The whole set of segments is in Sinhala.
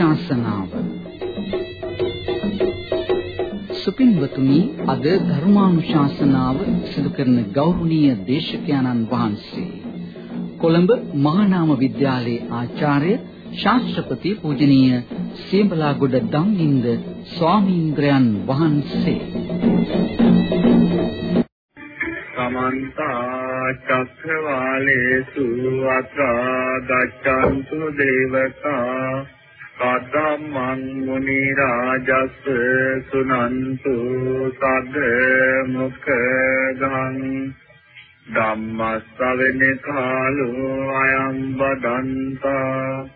ධර්මානුශාසනාව සුපින්වතුනි අද ධර්මානුශාසනාව සිදු කරන ගෞරවනීය දේශකයන්න් වහන්සේ. කොළඹ මහානාම විද්‍යාලයේ ආචාර්ය ශාස්ත්‍රපති පූජනීය සේඹලාගොඩ ධම්මින්ද ස්වාමීන්ද්‍රයන් වහන්සේ. සමන්ත චක්‍රවාලේසු අත්‍රා ගච්ඡන්තු දේවතා කද්දම්මං මුනි රාජස් සුනන්තු සග්ග මුඛගං ධම්මස්සවෙන කාලෝ අයං බදන්තා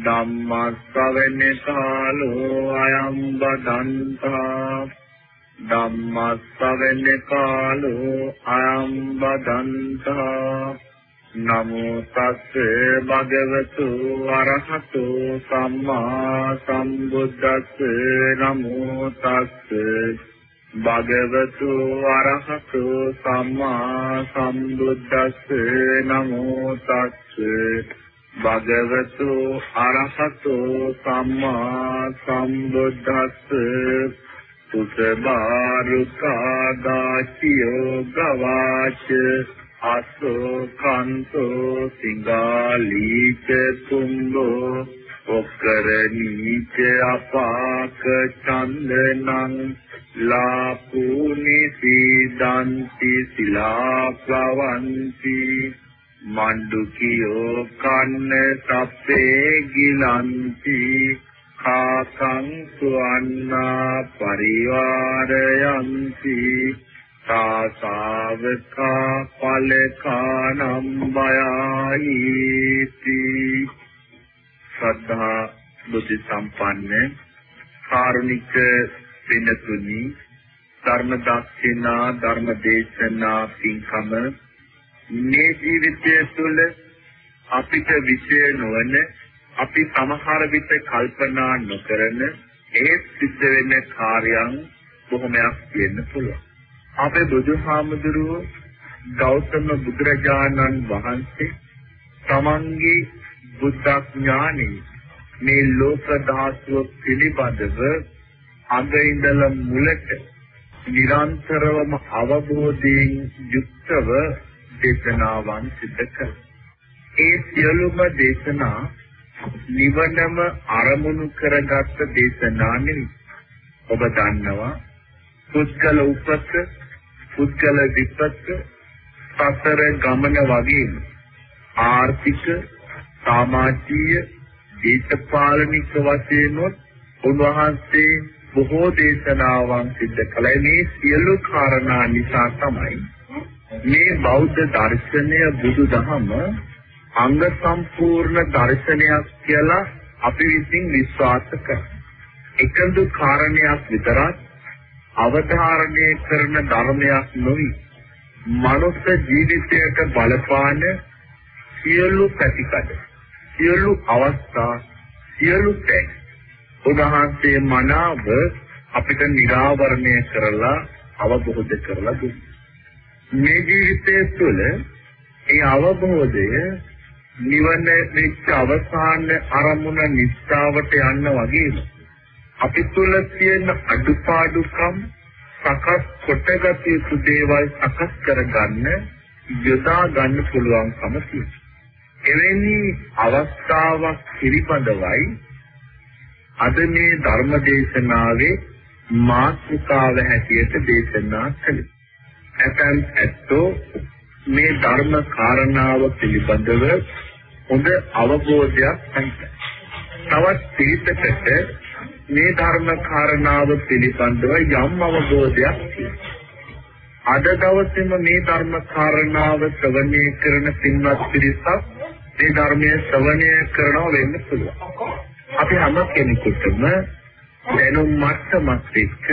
ධම්මස්සවෙන කාලෝ අයං බදන්තා ධම්මස්සවෙන කාලෝ අයං බදන්තා නමෝ තස්සේ භගවතු අරහතු සම්මා සම්බුද්දස්ස නමෝ තස්සේ භගවතු අරහතු සම්මා සම්බුද්දස්ස නමෝ තස්සේ භගවතු අරහතු සම්මා සම්බුද්දස්ස සුසබාරුකාදාචියෝ ගවාච අසෝ කන්තෝ සිංගාලීච තුම්බෝ ඔක්කරණීච අපාක චන්දනං ලාපුනි සීදන්ති සිලාපවන්ති. මණ්ඩුකියෝ කන්න සප්පේ ගිලන්ති. කාකං සුවන්නා පරිවාරයන්ති. සාසාවකා පලකානම් බයයිති ශ්‍රද්ධා බුද්ධ සම්පන්න කාරුණික පින්තුනි ධර්ම දක්ෂිනා ධර්ම දේශනා පින්කම මේ ජීවිතය තුළ අපිට විශේෂ නොවන අපි සමහර විට කල්පනා නොකරන ඒ සිද්ධ වෙන කාර්යයන් බොහොමයක් වෙන්න පුළුවන්. අපේ බුදුහාමුදුරුවෝ ගෞතම බුදුරජාණන් වහන්සේ තමන්ගේ බුද්ධ ඥානෙ මේ ලෝක ධාතුව පිළිබඳව අග ඉඳලා මුලට නිරන්තරවම අවබෝධයෙන් යුක්තව දේශනාවන් සිදු කළා. ඒ සියලුම දේශනා නිවනම අරමුණු කරගත් දේශනා නෙවෙයි. ඔබ දන්නවා පුද්ගල උපත, පුද්ගල විපත, සතර ගමන වගේම ආර්ථික, සමාජීය, දේශපාලනික වශයෙන් උන්වහන්සේ බොහෝ දේශනාවන් සිදු කළා. මේ සියලු කාරණා නිසා තමයි මේ බෞද්ධ දර්ශනය බුදුදහම අංග සම්පූර්ණ දර්ශනයක් කියලා අපි විසින් විශ්වාස කරනවා. එකඳු කාරණයක් විතරක් අවධාරණය කරන ධර්මයක් නොවේ. මනුස්ස ජීවිතයට බලපාන සියලු පැතිකඩ, සියලු අවස්ථා, සියලු තැන් උදාහරණේ මනාව අපිට निराවරණය කරලා අවබෝධ කරලා දුන්නා. මේ ජීවිතය තුළ ඒ අවබෝධය නිවන වෙච්ච අවසාන අරමුණ නිස්සාවට යන්න වගේම අපි තුල තියෙන අඩුපාඩුකම් සකස් කොටගත යුතු දේවල් සකස් කරගන්න යොදා ගන්න පුළුවන්කම තියෙනවා. එවැනි අවස්ථාවක් පිළිබඳවයි අද මේ ධර්ම දේශනාවේ මාතෘකාව හැටියට දේශනා කළේ. ඇතන් ඇත්තෝ මේ ධර්ම කාරණාව පිළිබඳව හොඳ අවබෝධයක් නැහැ. තවත් පිළිපෙකට මේ ධර්ම කාරණාව පිළිබඳව යම් අවබෝධයක් තියෙනවා. අද දවසේම මේ ධර්ම කාරණාව ශ්‍රවණය කරන පින්වත් පිරිසක් මේ ධර්මයේ ශ්‍රවණය කරනවා වෙන්න පුළුවන්. අපි හැම කෙනෙකුටම දැනුම් මට්ටමක් එක්ක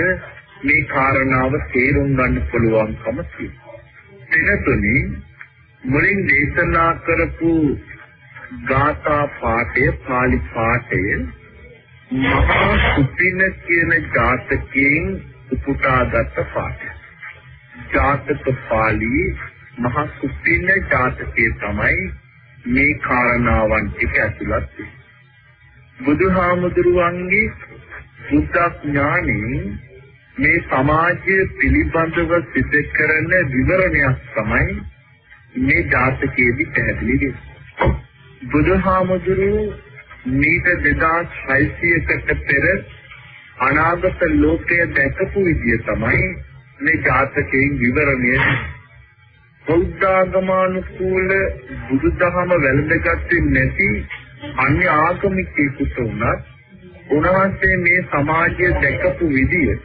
මේ කාරණාව තේරුම් ගන්න පුළුවන්කම තියෙනවා. එනතුනි මුලින් දේශනා කරපු ගාථා පාඨය පාලි පාඨය මහා සුපින කියන ජාතකයෙන් උපුටාගත් පාඨය. ජාතක පාළි මහා සුපින ජාතකයේ තමයි මේ කාරණාවන් ටික ඇතුළත් බුදුහාමුදුරුවන්ගේ බුද්ධ ඥානෙ මේ සමාජය පිළිබඳව සිදු කරන විවරණයක් තමයි මේ ජාතකයේදී පැහැදිලි වෙන්නේ. බුදුහාමුදුරුවෝ මීට 2600කට පෙර අනාගත ලෝකය දැකපු විදිය තමයි මේ ජාතකයෙන් විවරණය. බෞද්ධාගමානුකූල බුදුදහම වැළඳගත්තේ නැති අන්‍ය ආගමිකයෙකුට උනත් උන්වහන්සේ මේ සමාජය දැකපු විදිය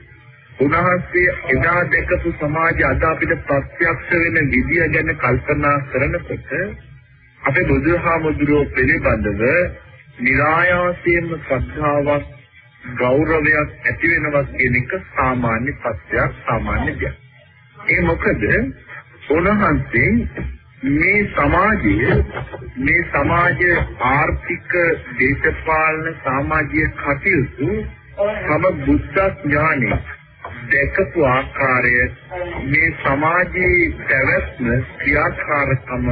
උන්වහන්සේ එදා දැකපු සමාජය අද අපිට ප්‍රත්‍යක්ෂ වෙන විදිය ගැන කල්පනා කරනකොට අපේ බුදුහාමුදුරුවෝ පිළිබඳව નિરાයාසයෙන්ම ශ්‍රද්ධාවක් ගෞරවයක් ඇති වෙනවා කියන එක සාමාන්‍ය පත්‍යක් සාමාන්‍ය දෙයක්. ඒ මොකද උන්වහන්සේ මේ සමාජයේ මේ සමාජ ආර්ථික දේශපාලන සමාජීය කටයුතු තම බුද්ධ ඥානෙ දැකපු ආකාරය මේ සමාජයේ පැවැත්ම ක්‍රියාකාරකම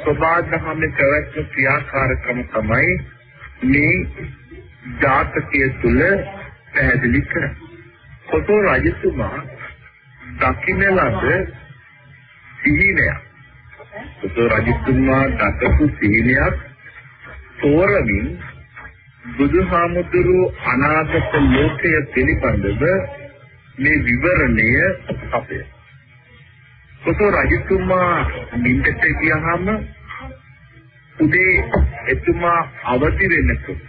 සබාධමේ පැවැත්ම ක්‍රියාකාරකම තමයි මේ ජාතකයේ තුල පැහැදිලි කරන්නේ. කොටෝ රජතුමා දකින්න ලද සිහිනයක් බුදු රජතුමා දකපු සිහිනයක් තෝරමින් බුදුහාමුදුරු අනාගත ලෝකය පිළිබඳව මේ විවරණය අපේ බුදු රජතුමා නිින්දට ගියහම උදේ එතුමා අවදි වෙනකොට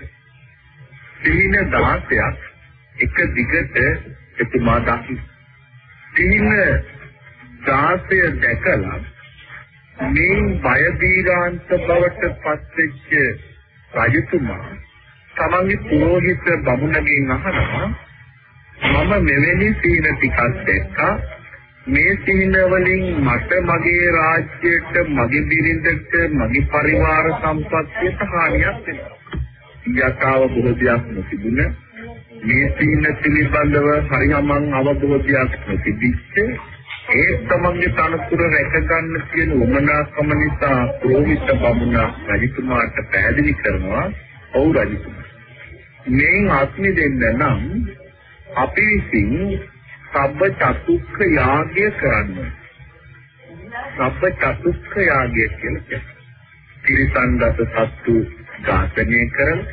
සිහින 16ක් එක දිගට එතුමා දකි. සිහින 16 දැකලා මේ බය දීරාන්ත බවට පත්වෙච්ච රජතුමා තමන්ගේ පුරෝහිත බමුණගෙන් අහනවා මම මෙවැනි සීන ටිකක් දැක්කා මේ සීන වලින් මට මගේ රාජ්‍යයට මගේ බිරිඳට මගේ පරිවාර සම්පත්තියට හානියක් වෙනවා. යකාව බොහෝදයක් නොතිබුණ මේ සීන පිළිබඳව හරියමං අවබෝධයක් නොතිබිච්ච ඒ තමන්ගේ තනතුර රැකගන්න කියන උමනාකම නිසා ප්‍රෝහිත බමුණා රජතුමාට පැහැදිලි කරනවා ඔව් රජතුමා මේ ආත්මෙ දෙන්න නම් අපි විසින් සබ්බ චතුක්ඛ යාගය කරන්න සබ්බ චතුක්ඛ යාගය කියන්නේ ත්‍රිසංගත සත්තු ඝාතනය කරන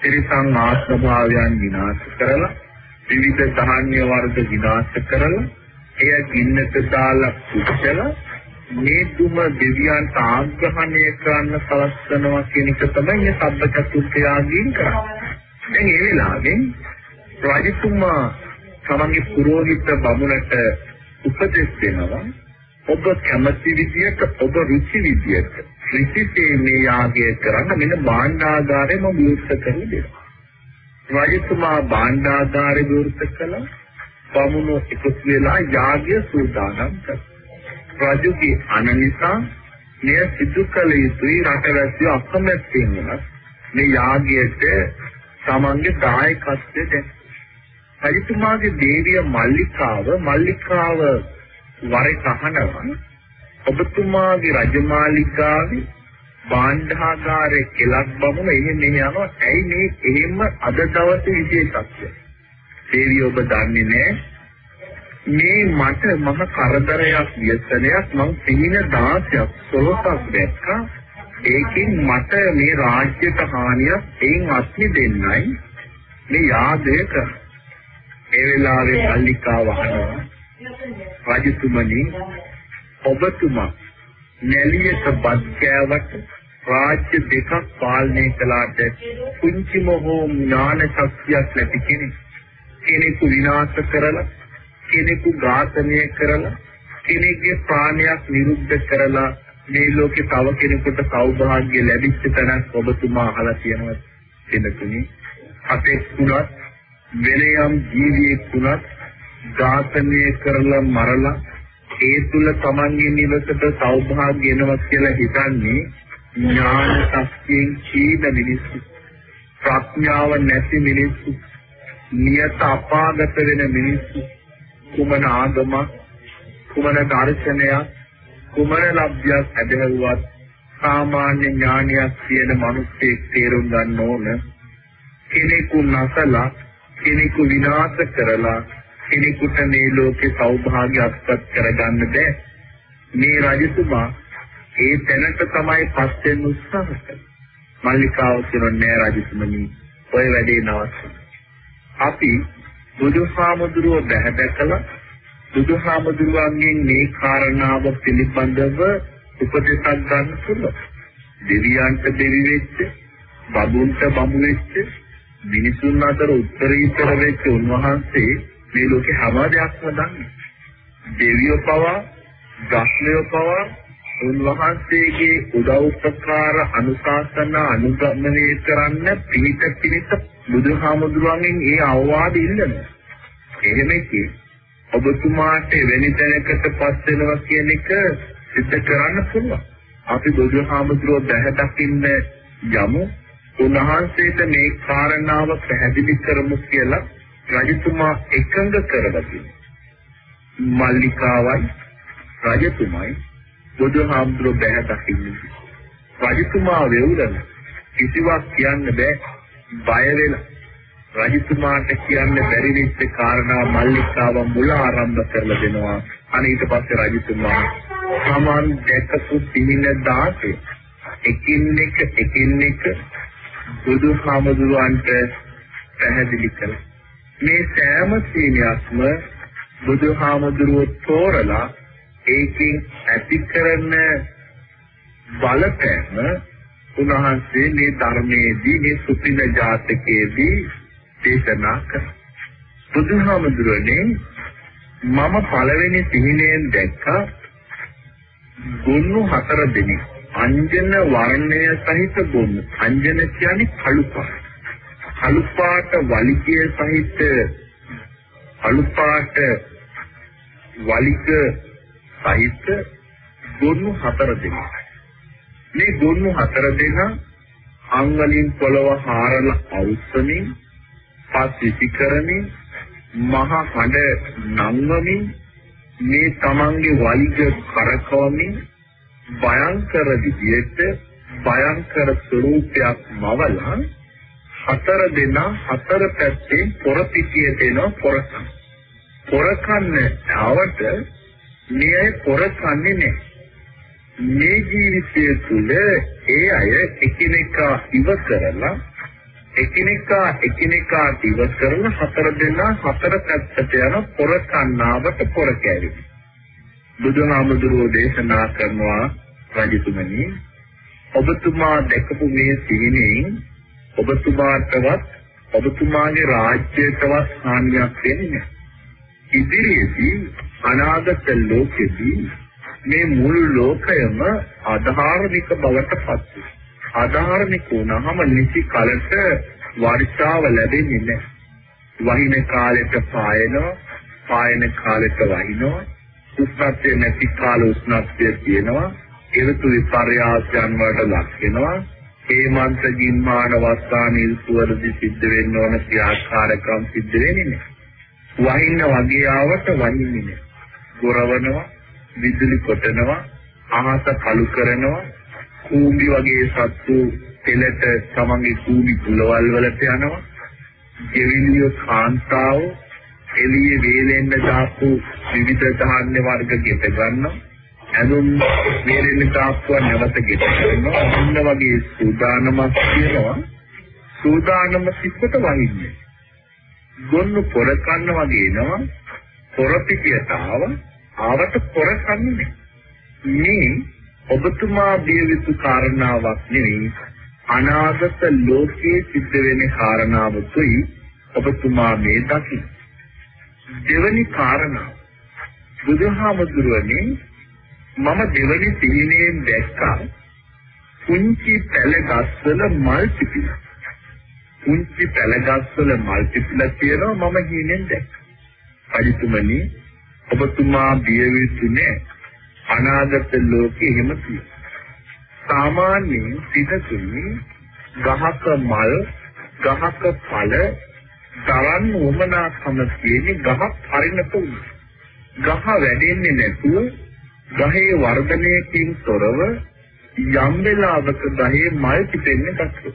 ත්‍රිසං ආස්භාවයන් විනාශ කරලා විවිධ ධාන්‍ය වර්ග විනාශ කරලා එය ගින්නට දාලා පුච්චලා මේ තුම දෙවියන්ට ආග්‍රහණය කරන්න සලස්වනවා කියන එක තමයි මේ සබ්බචතුත්ථයාගින් කරන්නේ. දැන් ඒ වෙලාවෙන් රජතුමා තමන්ගේ පුරোহিত බමුණට උපදෙස් දෙනවා ඔබ කැමති විදියට ඔබ රුචි විදියට ඍෂිතේ මේ යාගය කරන්න මෙන්න භාණ්ඩාගාරය මම විවෘත කරලා දෙනවා. රජතුමා භාණ්ඩාගාරය විවෘත කළා බමුණු එකතු වෙලා යාගය සූදානම් කළා. රජුගේ අනනිසා මෙය සිදු කළ යුතුයි රටවැසියෝ අකමැත්තෙන් වුණත් මේ යාගයට තමන්ගේ දායකත්වය දැන් රජතුමාගේ දේවිය මල්ලිකාව මල්ලිකාව වරේ කහනවා ඔබතුමාගේ රජමාලිකාවේ භාණ්ඩාගාරයේ කෙලක් බමුණ එහෙම යනවා. ඇයි මේ එහෙම අද දවසේ විශේෂත්වය දේවිය ඔබ දන්නේ නැහැ. මේ මට මහ කරදරයක් ව්‍යසනයක් මං සිහින 16ක් 16ක් දැක්කා. ඒකෙන් මට මේ රාජ්‍යයට හානියක් එයින් අත්මි දෙන්නයි මේ යාදය කර ඒ වෙලාවේ මල්ලිකා වහනවා රජතුමනි ඔබතුමා නැලියට බත් කෑවට රාජ්‍ය දෙකක් පාලනය කළාට කුංචිම හෝ ඥාන ශක්තියක් නැති කෙනෙක්. කෙනෙකු විනාශ කරලා කෙනෙකු ඝාතනය කරලා කෙනෙකුගේ ප්‍රාණයක් නිරුද්ධ කරලා මේ ලෝකේ තව කෙනෙකුට සෞභාග්‍ය ලැබිච්ච තැනක් ඔබතුමා අහලා තියෙනවා. දෙනතුනි අපේ කුණත් වෙන යම් ජීවියෙක් කුණත් ඝාතනය කරලා මරලා ඒ තුල තමන්ගේ නිවසට සෞභාග්‍ය එනවා කියලා හිතන්නේ ඥාන ශක්තියෙන් කීද මිනිස්සු. ප්‍රඥාව නැති මිනිස්සු. නියත අපාගත වෙන මිනිස්සු. කුමන ආගමක් කුමන දර්ශනයක් කුමන ලබ්ධයක් ඇදහුවත් සාමාන්‍ය ඥානයක් කියන මිනිස්සෙක් තේරුම් ගන්න ඕන. කෙනෙකු නැසලා කෙනෙකු විනාශ කරලා කෙනෙකුට මේ ලෝකේ සෞභාග්‍ය අත්පත් කරගන්න බෑ. මේ රජතුමා ඒ තැනට තමයි පස් වෙන්න උත්සාහ කළේ. මල්ලිකාව කියන්නේ රජතුමනි ඔය වැඩේ නවත්තන්න. අපි බුදුහාමුදුරුව බැහැ දැකලා බුදුහාමුදුරුවන්ගෙන් මේ කාරණාව පිළිබඳව උපදේශක් ගන්න පුළුවන්. දෙවියන්ට දෙවි වෙච්ච, බබුන්ට බඹු වෙච්ච, මිනිසුන් අතර උත්තරීතර වෙච්ච උන්වහන්සේ මේ ලෝකේ හැම දෙයක්ම දන්නේ. දෙවියෝ පවා, ගස්ලියෝ පවා උන්වහන්සේගේ උදව් උපකාර අනුශාසන අනුගමනය කරන්න පිහිට පිණිස බුදුහාමුදුරන්ගෙන් ඒ අවවාද ඉල්ලනවා. එහෙම කිය. ඔබතුමාට වෙනි තැනකට පස් වෙනවා කියන එක සිද්ධ කරන්න පුළුවන්. අපි බුදුහාමුදුරුවෝ බැහැ දකින්න යමු. උන්වහන්සේට මේ කාරණාව පැහැදිලි කරමු කියලා රජතුමා එකඟ කරගතියි. මල්ලිකාවයි රජතුමයි බුදුහාමුදුරුවෝ බැහැ දකින්නේ. රජතුමා වෙවුලන කිසිවක් කියන්න බෑ බය වෙලා රජතුමාට කියන්න බැරි වෙච්ච කාරණා මල්ලිකාව මුල ආරම්භ කරලා දෙනවා. අනේ ඊට පස්සේ රජතුමා සමාන් දැකපු පිළින දාසේ එකින් එක එකින් එක බුදුහාමුදුරුවන්ට පැහැදිලි කළා. මේ සෑම සීනියක්ම බුදුහාමුදුරුවෝ තෝරලා ඒකෙන් ඇති කරන බලපෑම උන්වහන්සේ මේ ධර්මයේදී මේ සුපින ජාතකයේදී දේශනා කළා. බුදුහාමුදුරනේ මම පළවෙනි සිහිනයෙන් දැක්කා ගොන්නු හතර දෙනෙක් අංජන වර්ණය සහිත ගොන්නු. අංජන කියන්නේ කළු පාට. කළු පාට වලිගය සහිත කළු පාට වලිග සහිත ගොන්නු හතර දෙනෙක්. මේ ගොන්නු හතර දෙනා අංගලින් පොළව හාරලා අවුස්සමින් පස් විසිකරමින් මහ හඬ නංවමින් මේ තමන්ගේ වලිග කරකවමින් භයංකර විදියට භයංකර ස්වરૂපයක් මවලා හතර දෙනා හතර පැත්තේ පොර පිටියට එනවා පොරකන්. පොරකන්න ආවට මේ පොර කන්නේ නැහැ. මේ ජීවිතය තුළ ඒ අය එකිනෙකා ඉව කරලා එකිනෙකා එකිනෙකා ඉව කරන හතර දෙනා හතර පැත්තට යන පොර කන්නාවට පොර කැරිවි. බුදුහාමුදුරුවෝ දේශනා කරනවා රජතුමනි ඔබතුමා දැකපු මේ සිහිනෙන් ඔබතුමාටවත් ඔබතුමාගේ රාජ්‍යයටවත් හානියක් වෙන්නේ නැහැ. ඉදිරියේදී අනාගත ලෝකෙදී මේ මුළු ලෝකයම අධාර්මික බවට පත් වෙනවා. අධාර්මික වුණාම නිසි කලට වර්ෂාව ලැබෙන්නේ නැහැ. වහින කාලෙට පායනවා, පායන කාලෙට වහිනවා. උෂ්ණත්වය නැති කාල උෂ්ණත්වය තියෙනවා. ඍතු විපර්යාසයන් වලට ලක් වෙනවා. හේමන්ත ගින්මාන වස්තානීල් සුවරදි සිද්ධ වෙන්න ඕන ක්‍රියාකාරකම් සිද්ධ වෙන්නේ නැහැ. වහින්න වගේ ආවට වහින්නේ නැහැ. ගොරවනවා, විදුලි කොටනවා, අහස කළු කරනවා, කූඹි වගේ සත්තු පෙළට තමන්ගේ කූඹි කුලවල් වලට යනවා. ගෙවිලිය කාන්තාව එළියේ වේලෙන්න දාපු විවිධ ධාන්‍ය වර්ග ගෙට ගන්නවා. ඇඳුම් වේලෙන්න දාපුවා නැවත ගෙට ගන්නවා. අන්න වගේ සූදානමක් තියෙනවා. සූදානම සිත්තට වහින්නේ. ගොන්නු පොර කන්න වගේ එනවා. පොර පිටියට ආවා ආවට පොර කන්නේ මේ ඔබතුමා දිය යුතු කාරණාවක් නෙවෙයි අනාගත ලෝකයේ සිද්ධ වෙන කාරණාවකුයි ඔබතුමා මේ දකි දෙවනි කාරණාව බුදුහාමුදුරුවනේ මම දෙවනි සිහිනයෙන් දැක්කා පුංචි පැල ගස්වල මල් පිපිලා පුංචි පැල ගස්වල මල් පිපිලා තියෙනවා මම හිණෙන් දැක්කා. පරිතුමනි ඔබතුමා බිය වෙන්නේ අනාගත ලෝකෙ එහෙම තියෙනවා. සාමාන්‍යයෙන් පිටතුනි ගහක මල් ගහක ඵල තරන් උමනාකම කියන්නේ ගහක් හරිනට උන. ගහ වැඩෙන්නේ නැතුව ගහේ වර්ධනයකින් තොරව යම් වෙලාවක ගහේ මල් පිපෙන්නේ නැතුව.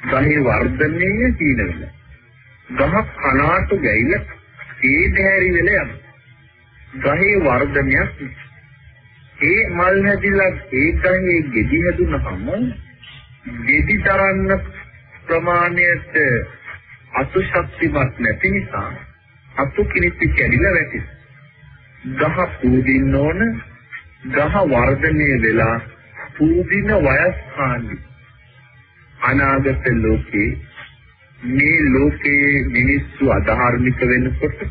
ගහේ වර්ධනය හීන වෙනවා. ගහ කනාට ගැයිලා ඒ දැරි වෙලා යනවා. ගහේ වර්ධනයක් ඒ මල් හැදිලා ඒ ගහේ ගෙඩි හැදුනහම ගෙඩි තරන්න ප්‍රමාණයට අතු ශක්තිමත් නැති නිසා අතු කිනිති කැඩිලා වැටෙනවා. ගහ පූදින්න ඕන ගහ වර්ධනය වෙලා පූදින වයස් කාණ්ඩි අනාගත ලෝකේ මේ ලෝකයේ මිනිස්සු අධාර්මික වෙනකොට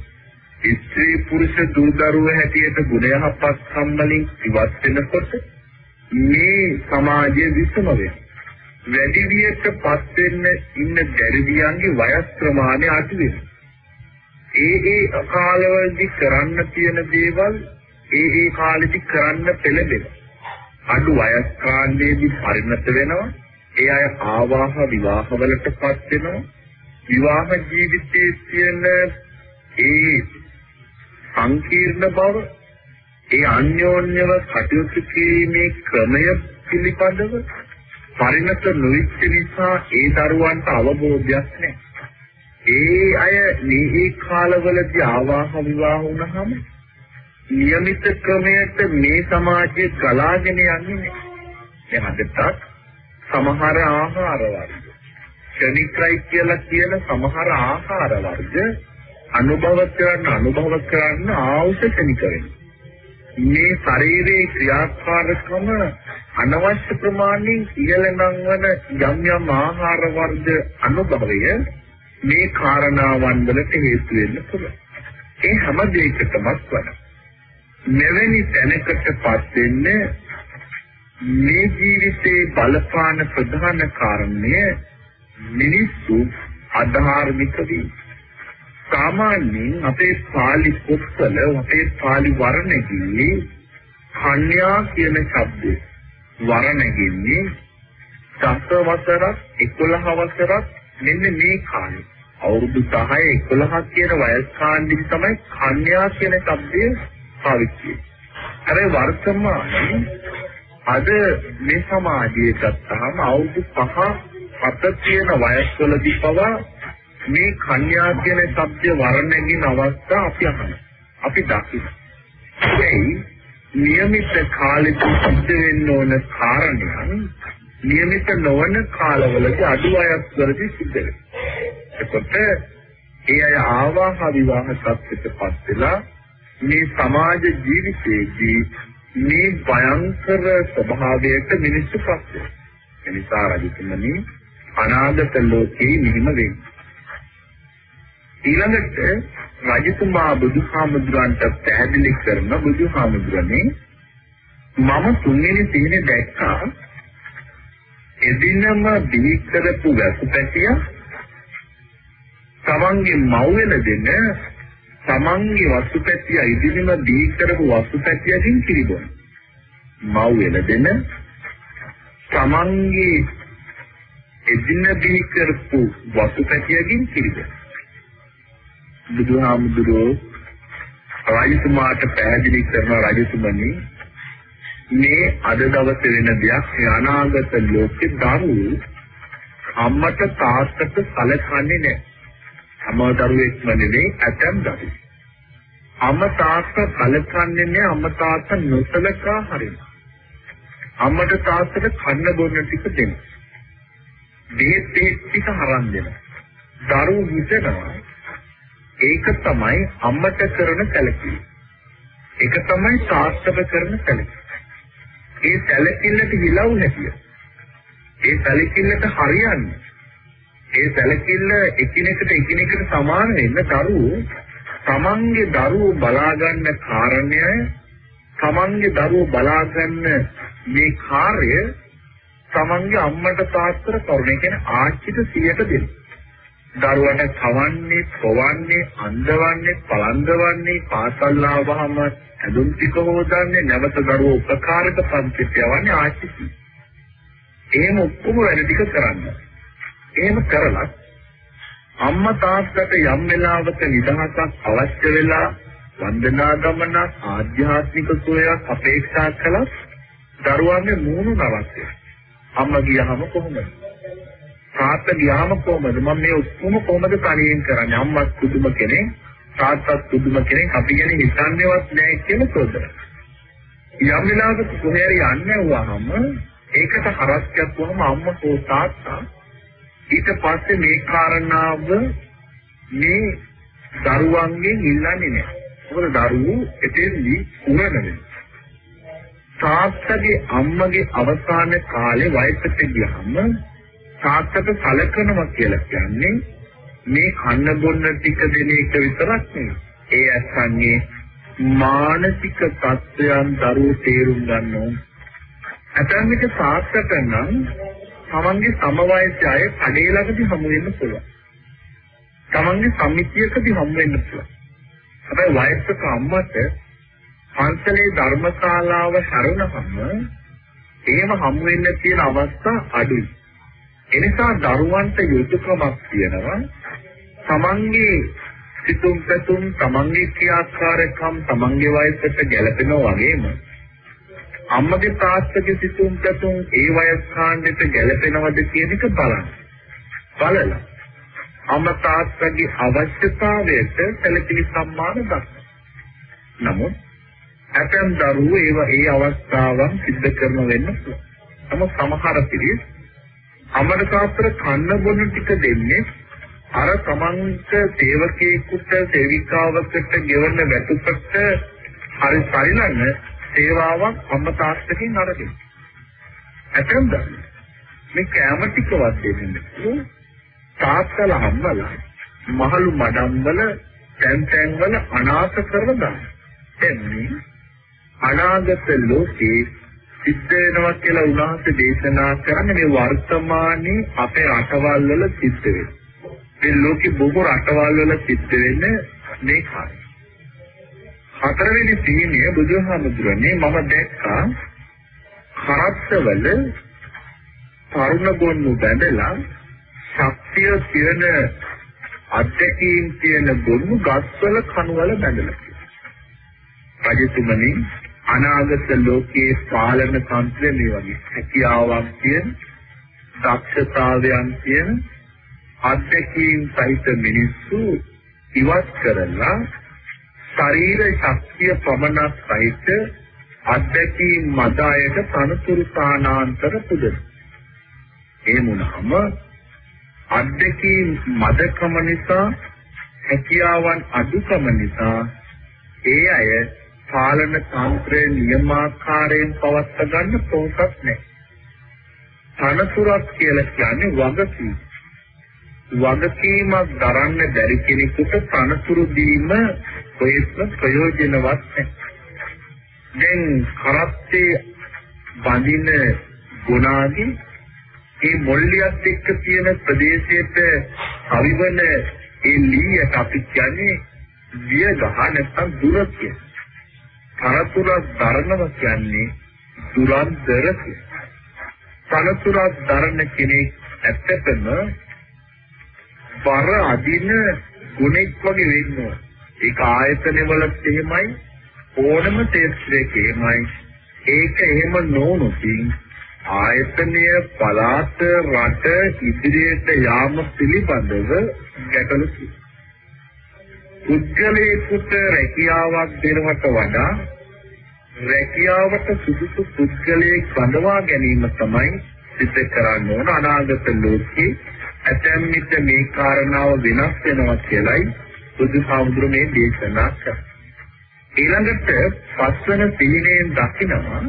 ස්ත්‍රී පුරුෂ දූ දරුවෝ හැටියට ගුණ යහපත් සම්බලින් ඉවත් වෙනකොට මේ සමාජය විසම වෙනවා. වැඩි වියටපත් වෙන්න ඉන්න දැරිවියන්ගේ වයස් ප්‍රමාණය අඩු වෙනවා. ඒ ඒ කාලවලදී කරන්න තියෙන දේවල් ඒ ඒ කාලෙදි කරන්න පෙළඹෙනවා. අඩු වයස් කාණ්ඩයේදී පරිණත වෙනවා. ඒ අය ආවාහ විවාහවලටපත් වෙනවා. විවාහ ජීවිතයේ තියෙන ඒ සංකීර්ණ බව ඒ අන්‍යෝන්‍යව කටයුතු කිරීමේ ක්‍රමය පිළිබඳව පරිණත නොවිච්ච නිසා ඒ දරුවන්ට අවබෝධයක් නැහැ. ඒ අය මේ කාලවලදී ආවාහ විවාහ වුණාම નિયમિત ක්‍රමයට මේ සමාජයේ ගලාගෙන යන්නේ නැහැ. දැන් අදටත් සමහර ආහාර වර්ග ක්ෂණිකයි කියලා කියන සමහර ආහාර වර්ග අනුභව කරන්න අනුභව කරන්න ආවශ්‍ය ක්ෂණික මේ ශරීරයේ ක්‍රියාකාරකම අනවශ්‍ය ප්‍රමාණයෙන් ඉහළනම් වන යම් යම් ආහාර වර්ග අනුභවය මේ කාරණාවන් වලට හේතු වෙන්න පුළුවන්. ඒ හැම දෙයකටම වඩා මෙවැනි තැනකටපත් වෙන්නේ මේ ජීවිතේ බලපාන ප්‍රධාන කාරණය මිනිස්සු අධාර්මික වීම. සාමාන්‍යයෙන් අපේ පාලි පොත්වල අපේ පාලි වර්ණකී කන්‍යා කියන શબ્දේ වරණගින්නේ දස වසරක් 11 වසරක් මෙන්න මේ කාලේ අවුරුදු 10 11 කියන වයස් කාණ්ඩෙදි තමයි කන්‍යා කියන શબ્දය පාවිච්චි කරන්නේ. වර්තමානයේ අද මේ සමාජයේ ගත්තාම අවුරුදු 5 7 කියන වයස්වලදී පවා මේ කන්‍යා කියන શબ્ද වර්ණගින අවස්ථා අපි අහනවා. අපි දකිනවා. ඒයි નિયમિત කාලෙක සිද්ධ වෙන්න ඕන කාරණයන් નિયમિત නොවන කාලවලදී අඩු වයස්වලදී සිද්ධ වෙනවා. එතකොට ඒ අය ආවාහ විවාහ සත්‍යයටපත් වෙලා මේ සමාජ ජීවිතයේදී මේ භයංකර ස්වභාවයට මිනිස්සු පත් වෙනවා. එනිසා රජතුමනි අනාගත ලෝකේ නිහිම වෙන්නේ. ඊළඟට රජතුමා බුදුහාමුදුරන්ට පැහැදිලි කරන බුදුහාමුදුරනේ මම තුන්වෙනි තීනේ දැක්කා එදිනම බිහි කරපු වැසුපැටිය තමන්ගේ මව් වෙන දෙන තමන්ගේ වස්තුපැතිය ඉදිරිම දී කරපු වස්තුපැතියකින් කිරිබොන. මව් වෙන දෙන තමන්ගේ එදින දී කරපු වස්තුපැතියකින් කිරිබොන. බුදුහාමුදුරෝ රාජතුමාට පැහැදිලි කරන රජතුමනි මේ අද දවසේ වෙන දෙයක් අනාගත ලෝකේ දරුවෝ අම්මට තාත්තට සැලකන්නේ නැහැ. හැම දරුවෙක්ම නෙවෙයි ඇතම් දරුවෝ. අම්ම තාත්තා කලකන්නේ නැහැ අම්ම තාත්තා නොසලකා හරිනවා. අම්මට තාත්තට කන්න බොන්න ටික දෙන්න. මේ තේ ටික හරන් දෙනවා. දරුවෝ හිතනවා ඒක තමයි අම්මට කරන සැලකීම. ඒක තමයි තාත්තට කරන සැලකීම. ඒ සැලකිල්ලට හිලව් නැතිය. ඒ සැලකිල්ලට හරියන්නේ. ඒ සැලකිල්ල එකිනෙකට එකිනෙකට සමාන වෙන්න දරුවෝ තමන්ගේ දරුවෝ බලා ගන්න කාරණය තමන්ගේ දරුවෝ බලා ගන්න මේ කාර්ය තමන්ගේ අම්මට තාත්තට කරුණ කියන්නේ ආච්චිට 100ට දෙන්න. දරුවන්ට කවන්නේ, පොවන්නේ, අන්දවන්නේ, පලන්දවන්නේ, පාසල් ආවහම ඇඳුම් ටික හොදන්නේ, නැවත දරුවෝ උපකාරක පන්තිට යවන්නේ ආච්චි. එහෙම ඔක්කොම වැඩ ටික කරන්න. එහෙම කරලා අම්මා තාත්තට යම් වෙලාවක නිදහසක් අවශ්‍ය වෙලා වන්දනා ගමන ආධ්‍යාත්මික සෝයක් අපේක්ෂා කළත් දරුවන්ගේ මූණු නවත්තේ. අම්මා ගියහම කොහොමද? තාත්තා ගියාම කොහමද මම මේ ඔක්කොම කොහමද තනියෙන් කරන්නේ අම්මත් පුදුම කෙනෙක් තාත්තත් පුදුම කෙනෙක් අපි ගැන හිතන්නේවත් නැහැ කියලා සෝදන යම් වෙලාවක කොහේරි යන්නේ වහම ඒකට හරස්කයක් වුණාම අම්මා කෝ තාත්තා ඊට පස්සේ මේ කාරණාව මේ දරුවන්ගෙන් ඉල්ලන්නේ නැහැ. මොකද දරුවෝ එතෙන්දී උරණ වෙනවා. තාත්තගේ අම්මගේ අවසාන කාලේ වයසට ගියාම තාත්තට සලකනවා කියලා කියන්නේ මේ කන්න බොන්න ටික දෙන එක විතරක් නෙවෙයි. ඒ අසන්නේ මානසික තත්ත්වයන් දරුවෝ තේරුම් ගන්න ඕන. ඇතන් විට තාත්තට නම් තමන්ගේ සමවයස අය කඩේ ළඟදී හමු වෙන්න පුළුවන්. තමන්ගේ සමිතියකදී හමු වෙන්න පුළුවන්. හැබැයි වයසක අම්මට පන්සලේ ධර්මශාලාව හැරුණහම එහෙම හමු වෙන්න තියෙන අවස්ථා අඩුයි. එනිසා දරුවන්ට යුතුයකමක් තියෙනවා තමන්ගේ සිතුම් පැතුම් තමන්ගේ ක්‍රියාකාරකම් තමන්ගේ වයසට ගැලපෙනවා වගේම අම්මගේ තාත්තගේ සිතුම් පැතුම් ඒ වයස් කාණ්ඩයට ගැලපෙනවද කියන එක බලන්න. බලලා අම්මා තාත්තගේ අවශ්‍යතාවයට සැලකිලි සම්මාන දක්වනවා. නමුත් ඇතැම් දරුවෝ ඒව ඒ අවස්ථාවන් සිද්ධ කරන වෙන්න පුළුවන්. නමුත් සමහර පිළිස් අමරකාත්‍ර කන්න බොන ටික දෙන්නේ අර තමන්ට සේවකයෙකුට සේවිකාවකට ගෙවන වැටුපට හරි පරිණන සේවාවක් අම්ම තාත්තකින් අරගෙන. ඇතැම් දරුවෝ මේ කැම ටිකවත් දෙන්නේ තාත්තලා අම්මලා මහලු මඩම්වල තැන් තැන් වල අනාථ කරලා දානවා. එන්නේ අනාගත ලෝකේ සිද්ධ වෙනවා කියලා උන්වහන්සේ දේශනා කරන්නේ මේ වර්තමානයේ අපේ රටවල් වල සිද්ධ වෙනවා. මේ ලෝකේ බොහෝ රටවල් වල සිද්ධ වෙන්නේ මේ කාර්යය. හතරවෙනි සීනිය බුදුහාමුදුරනේ මම දැක්කා කරත්තවල තරුණ ගොන්නු බැඳලා ශක්තිය තියෙන අධ්‍යක්ීම් තියෙන ගොන්නු ගස්වල කණුවල බැඳලා. රජතුමනි අනාගත ලෝකයේ පාලන තන්ත්‍රය මේ වගේ හැකියාවක් තියෙන දක්ෂතාවයන් තියෙන අධ්‍යක්ීම් සහිත මිනිස්සු ඉවත් කරලා ශරීර ශක්තිය පමණක් සහිත අධ්‍යක්ීම් මතයට තනතුරු සානාන්තර පුදන. ඒ මුනහම අධ්‍යක්ීම් මදකම නිසා හැකියාවන් අඩුකම නිසා ඒ අය පාලන තන්ත්‍රයේ නියමාකාරයෙන් පවත්වා ගන්න පොහොසත් නැහැ. තනතුරක් කියලා කියන්නේ වගකීම. වගකීමක් දරන්න බැරි කෙනෙකුට තනතුරු දීම කොහෙත්ම ප්‍රයෝජනවත් නැහැ. දැන් කරත්තේ බඳින ගුණාදී මේ මොල්ලියත් එක්ක තියෙන ප්‍රදේශයට අවිවන ඒ ලීයට අපි කියන්නේ විය ගහ නැත්නම් දුර කියලා. තනතුරක් දරනවා කියන්නේ දුරන්තර තනතුරක් දරන කෙනෙක් ඇත්තටම බර අදින ගුණෙක් වගේ වෙන්න ඒක ආයතන වලත් එහෙමයි ඕනම ක්ෂේත්‍රයක එහෙමයි. ඒක එහෙම නොවුනොතින් ආයතනය පළාත රට ඉදිරියට යාම පිළිබඳව ගැටලු පුද්ගලයෙකුට රැකියාවක් දෙනවට වඩා රැකියාවට සුදුසු පුද්ගලයෙක් බඳවා ගැනීම තමයි සිද්ධ කරන්න ඕන අනාගත ලෝකේ ඇතැම් විට මේ කාරණාව වෙනස් වෙනවා කියලයි බුදුහාමුදුරු මේ දේශනා කරා. ඊළඟට පස්වන සීලයෙන් දකිනවා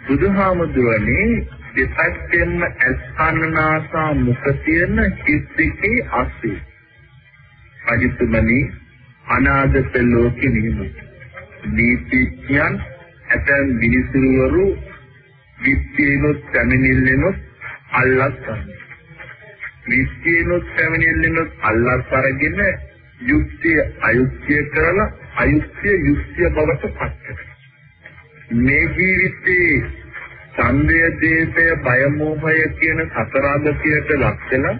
බුදුහාමුදුරනේ දෙපැත්තෙන්ම අස්කන්නාසා මුඛ තියෙන හිස් දෙකේ අස්සේ රජතුමනි අනාගත ලෝකෙ නියම නීතිඥයන් ඇතැම් මිනිසුරුවරු විත්තිනොත් පැමිණිල්ලෙනොත් අල්ලස් ගන්නවා විත්තිනොත් පැමිණිල්ලෙනොත් අල්ලස් අරගෙන යුක්තිය අයුක්තිය කරලා අයුක්තිය යුක්තිය බවට පත් කරනවා මේ ජීවිතේ ඡන්දය දේශය බය මෝහය කියන සතර අගතියට ලක් වෙලා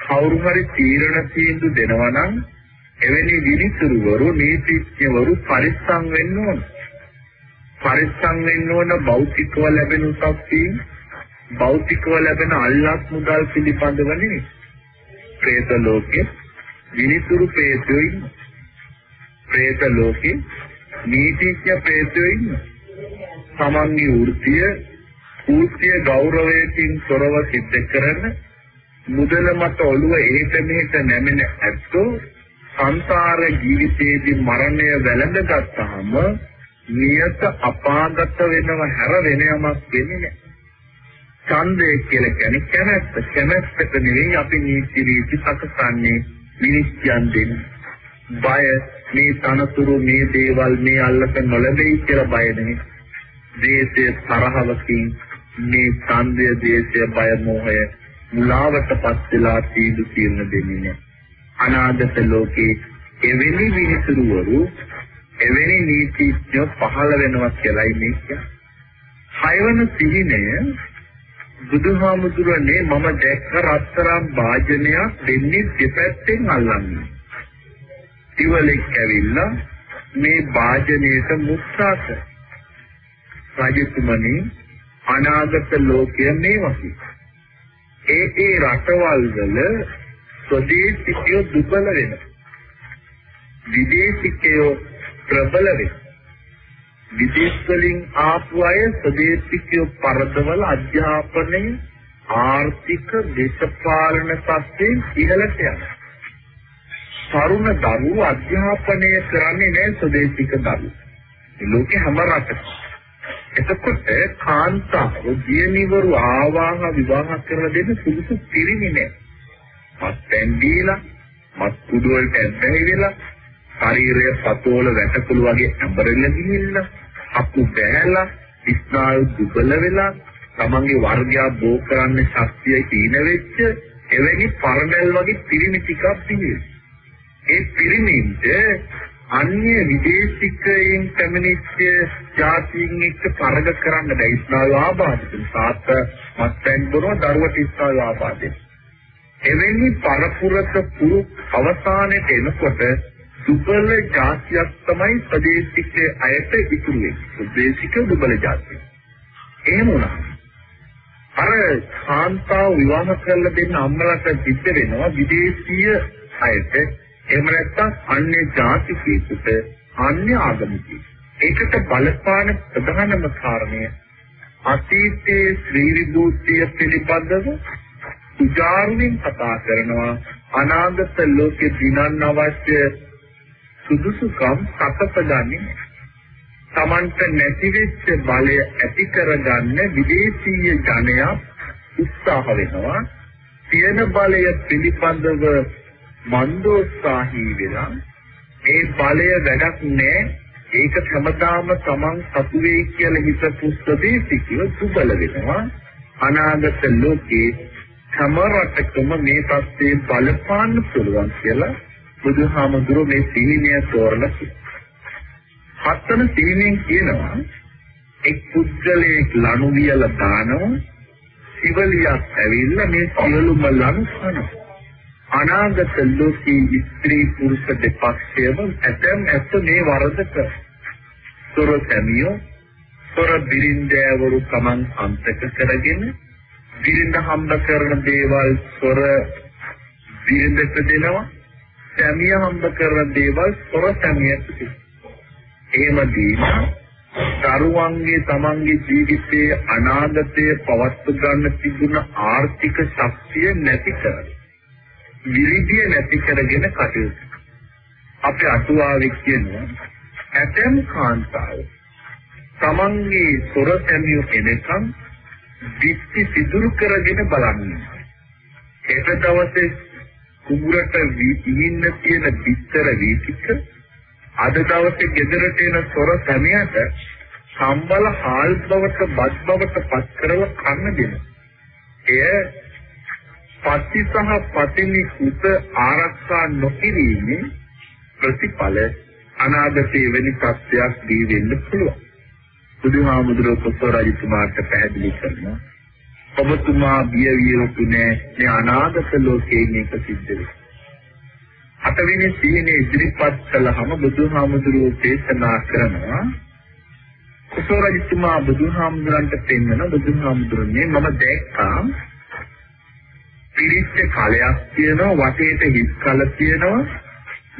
කවුරු හරි තීරණ තීන්දු දෙනවා නම් එවැනි විනිසුරුවරු නීතිඥවරු පරිස්සම් වෙන්න ඕන. පරිස්සම් වෙන්න ඕන භෞතිකව ලැබෙන උසස්කම් භෞතිකව ලැබෙන අල්ලාහ් මුදල් පිළිබඳව නෙවෙයි. പ്രേත ලෝකේ විනිසුරු പ്രേතයෝ ඉන්නවා. പ്രേත ලෝකේ නීතිඥ പ്രേතයෝ ඉන්නවා. තමන්ගේ වෘත්තිය, ඌත්‍ය ගෞරවයෙන් තොරව සිද්ධ කරන මුදල මත ඔළුව එහෙට මෙහෙට නැමෙන ඇත්තෝ සංසාර ජීවිතයේදී මරණය වැළඳගත්තාම නියත අපාගත වෙනව හැර වෙන යමක් වෙන්නේ නැහැ. ඡන්දය කියලා කියන්නේ කැමැත්ත. කැමැත්තට නෙවෙයි අපි නීති රීති සකසන්නේ මිනිස්යන් දෙන්න. බය මේ තනතුරු මේ දේවල් මේ අල්ලක නොලැබෙයි කියලා බය නෙවෙයි. දේශයේ තරහවකින් මේ ඡන්දය දේශය බය මොහය මුලාවටපත් වෙලා තීදු කියන දෙන්නේ නැහැ. අනාගත ලෝකේ එවැනි විනිසුරුවරු එවැනි නීතිඥ පහළ වෙනවා කියලායි මේ කියන්නේ. හයවන සිහිනය බුදුහාමුදුරනේ මම දැක්ක රත්තරන් වාජනයක් දෙන්නේ දෙපැත්තෙන් අල්ලන්නේ. ඉවලෙක් ඇවිල්ලා මේ වාජනයට මුස්සාත. රජතුමනි අනාගත ලෝකය මේ වගේ. ඒ ඒ රටවල් වල ස්වදේශිකයෝ දුබල වෙනවා. විදේශිකයෝ ප්‍රබල වෙනවා. විදේශ වලින් ආපු අය ස්වදේශිකයෝ පරදවල අධ්‍යාපනය ආර්ථික දේශපාලන තත්ත්වයෙන් ඉහළට යනවා. තරුණ දරුවෝ අධ්‍යාපනය කරන්නේ නැහැ ස්වදේශික දරුවෝ. ලෝකේ හැම රටකම. එතකොට කාන්තාව දියණිවරු ආවාහ විවාහ කරලා දෙන්න සුදුසු පිරිමි නැහැ. මත්පැන් දීලා මත් කුඩු වලට ඇබ්බැහි වෙලා ශරීරය සතෝල වැටකුළු වගේ ඇඹරෙලා ගිහිල්ලා අකු බෑලා ස්නායු දුබල වෙලා තමන්ගේ වර්ගය බෝ කරන්න ශක්තිය හීන වෙච්ච එවැනි පරණල් වගේ පිරිමි ටිකක් තියෙනවා. ඒ පිරිමින්ට අන්‍ය විදේශිකයින් පැමිණිච්ච ජාතීන් එක්ක තරග කරන්න බැහැ. ස්නායු ආබාධිත. සාත් මත්පැන් බොනවා දරුවට ස්නායු ආබාධිත. එවැනි පරපුරක පුරු අවසානයේ එනකොට දුබල જાතියක් තමයි ප්‍රදේශික අයට ඉතුරු වෙන්නේ. ප්‍රදේශික දුබල જાතිය. එහෙම වුණා. අර කාන්තාව විවාහ කරලා දෙන්න අම්මලාට සිද්ධ වෙනවා විදේශීය අයට. එහෙම නැත්නම් අන්‍ය ජාතිකයෙකුට අන්‍ය ආගමිකයෙකුට. ඒකට බලපාන ප්‍රධානම කාරණය අතීතයේ ශ්‍රී විභූතිය පිළිබඳව උදාරුවෙන් කතා කරනවා. අනාගත ලෝකේ දිනන්න අවශ්‍ය සුදුසුකම් සකසගන්නේ තමන්ට නැතිවෙච්ච බලය ඇති කරගන්න විදේශීය ජනයා උත්සාහ වෙනවා. තියෙන බලය පිළිබඳව මන්දෝත්සාහී වෙලා ඒ බලය වැඩක් නෑ. ඒක හැමදාම තමන් සතු වෙයි කියලා හිතපු ස්වදේශිකව දුබල වෙනවා. අනාගත ලෝකේ හැම රටකම මේ තත්ත්වය බලපාන්න පුළුවන් කියලා බුදුහාමුදුරුවෝ මේ සීනිය තෝරලා හත්තන සීනියෙන් කියනවා එක් පුද්ගලයෙක් ලණු වියලා දානවා සිවලියක් ඇවිල්ලා මේ සියලුම ලණු කනවා. අනාගත ලෝකී ස්ත්‍රී පුරුෂ දෙපක්ෂයම ඇතැම් ඇත්ත මේ වරද කර. සොර සැමියෝ සොර බිරින්දෑවරු තමන් අන්තක කරගෙන බිරිඳ හම්බ කරන දේවල් සොර බිරිඳට දෙනවා සැමිය හම්බ කරන දේවල් සොර සැමියට එහෙම දීලා දරුවන්ගේ තමන්ගේ ජීවිතයේ අනාගතයේ පවත්ව ගන්න තිබුණ ආර්ථික ශක්තිය නැති කරලා. විරිධිය නැති කරගෙන කටයුතු අපේ අටුවාවේ කියනවා ඇතැම් කාන්තාව තමන්ගේ සොර සැමියෝ කෙනෙක්ම් දිස්ති සිදුරු කරගෙන බලන්නේ හෙට දවසේ කුඹුරට ඉන්න තියෙන පිටර වීතික අද දවසේ ගෙදරට එන සොර සැමියාට සම්බල හාල් බවට බත් බවට පත් කරව කන්න දෙන. එය පති සහ පතිනි කුත ආරක්ෂා නොකිරීමේ ප්‍රතිඵල අනාගතයේ වෙනි සත්‍යයක් දී වෙන්න පුළුවන්. බුදුහාමුදුරුවෝ කොසෝ රජතුමාට පැහැදිලි කරනවා ඔබතුමා බිය විය යුතු නෑ මේ අනාගත ලෝකයේ මේක සිද්ධ වෙනවා. අටවෙනි සීනේ ඉදිරිපත් කළාම බුදුහාමුදුරුවෝ දේශනා කරනවා කුසල රජතුමා බුදුහාමුදුරන්ට පෙන්වන බුදුහාමුදුරනේ මම දැක්කා පිරිච්ච කලයක් තියෙනවා වටේට හිස් කල තියෙනවා.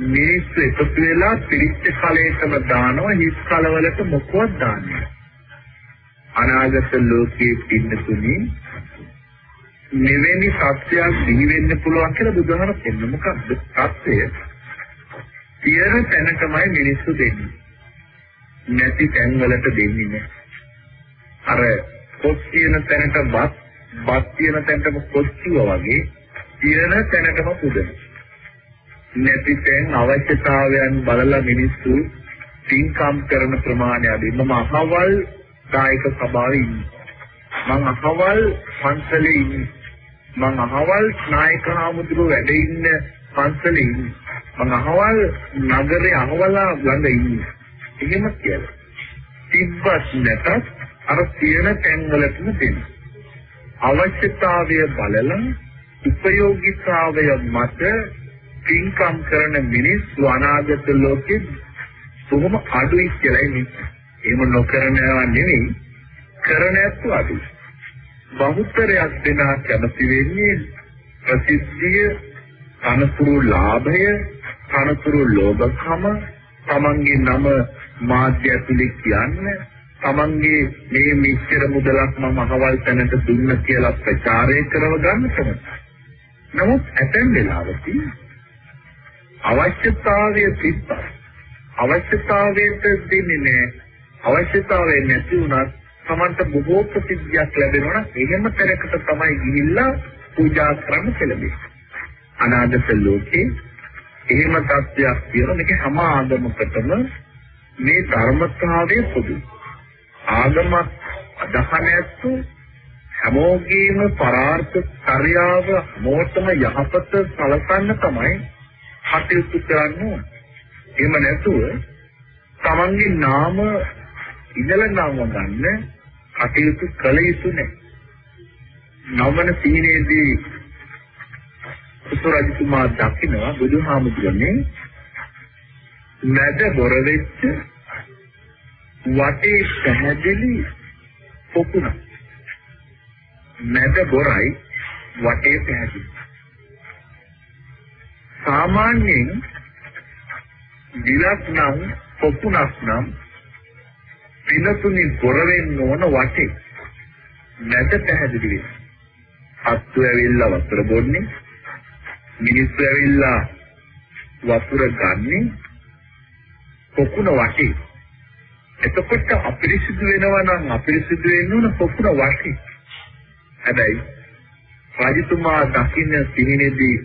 මිනිස්සු එකතු වෙලා පිරිච්ච කලයකම දානවා හිස් කලවලට මොකවත් දාන්නේ අනාගත ලෝකයේ පින්නතුනි මෙවැනි සත්‍යයක් දිවි වෙන්න පුළුවන් කියලා බුදුහාම පෙන්න මොකක්ද සත්‍යය? තියෙන තැනකමයි මිනිස්සු දෙන්නේ. නැති තැන්වලට දෙන්නේ නැහැ. අර පොත් තියෙන තැනට බත් බත් තියෙන තැනටම කොච්චුව වගේ තියෙන තැනටම පුදන නැති තැන් අවශ්‍යතාවයන් බලලා මිනිස්සු පින්කම් කරන ප්‍රමාණය අඩුයි මම අහවල් දායක සභාවේ ඉන්නේ මං අහවල් පන්සලේ ඉන්නේ මං අහවල් නායක හාමුදුරුව වැඩ ඉන්න පන්සලේ ඉන්නේ. මං අහවල් නගරේ අහවලා ළඟ ඉන්නේ. එහෙම කියලා. තිබ්බත් නැතත් අර තියෙන තැන්වලටම දෙන්න. අවශ්‍යතාවය බලලා උපයෝගීතාවය මත පින්කම් කරන මිනිස්සු අනාගත ලෝකෙ බොහොම අඩුයි කියලා ඉන්නේ. එහෙම නොකරනවා නෙවෙයි කරන ඇත්ත අඩුයි. බහුතරයක් දෙනා කැමති වෙන්නේ ප්‍රසිද්ධිය, තනතුරු ලාභය, තනතුරු ලෝභකම, තමන්ගේ නම මාධ්‍ය ඇතුලේ කියන්න, තමන්ගේ මේ මිච්ඡර මුදලක් මම අහවල් තැනට දුන්න කියලා ප්‍රචාරය කරව ගන්න තමයි. නමුත් ඇතැම් වෙලාවදී අවශ්‍යතාවය තිබ්බා. අවශ්‍යතාවයට දෙන්නේ නැහැ. අවශ්‍යතාවය නැති වුණත් Tamanට බොහෝ ප්‍රසිද්ධියක් ලැබෙනවා නම් එහෙම තැනකට තමයි ගිහිල්ලා පූජා කරන්න කෙලෙන්නේ. අනාගත ලෝකේ එහෙම තත්ත්වයක් තියෙන මේක හැම ආගමකටම මේ ධර්මතාවය පොදුයි. ආගමක් අදහනැත්තු හැමෝගේම පරාර්ථ කාර්යාව මොහොතම යහපත සලකන්න තමයි කටයුතු කරන්නේ. එහෙම නැතුව තමන්ගේ නාම ඉඳලා නාම ගන්න කටයුතු කළ යුතු නැහැ. නවන සීනේදී උතුරජිතුමා දකිනවා බුදුහාමුදුරනේ මැද බොර වෙච්ච වටේ පැහැදිලි පොකුණ මැද බොරයි වටේ පැහැදිලි සාමාන්‍යයෙන් දිලක් නම් පොකුණක් නම් පිනතුනි ගොර වෙන්න ඕන වටේ. නැත පැහැදිලි වෙනවා. අත්තු ඇවිල්ලා වතුර බොන්නේ. මිනිස්සු ඇවිල්ලා වතුර ගන්නේ පොකුණ වටේ. එතකොට අපිරිසිදු වෙනවා නම් අපිරිසිදු වෙන්න ඕන පොකුණ වටේ. හැබැයි රජතුමා දකින්න සිහිනේදී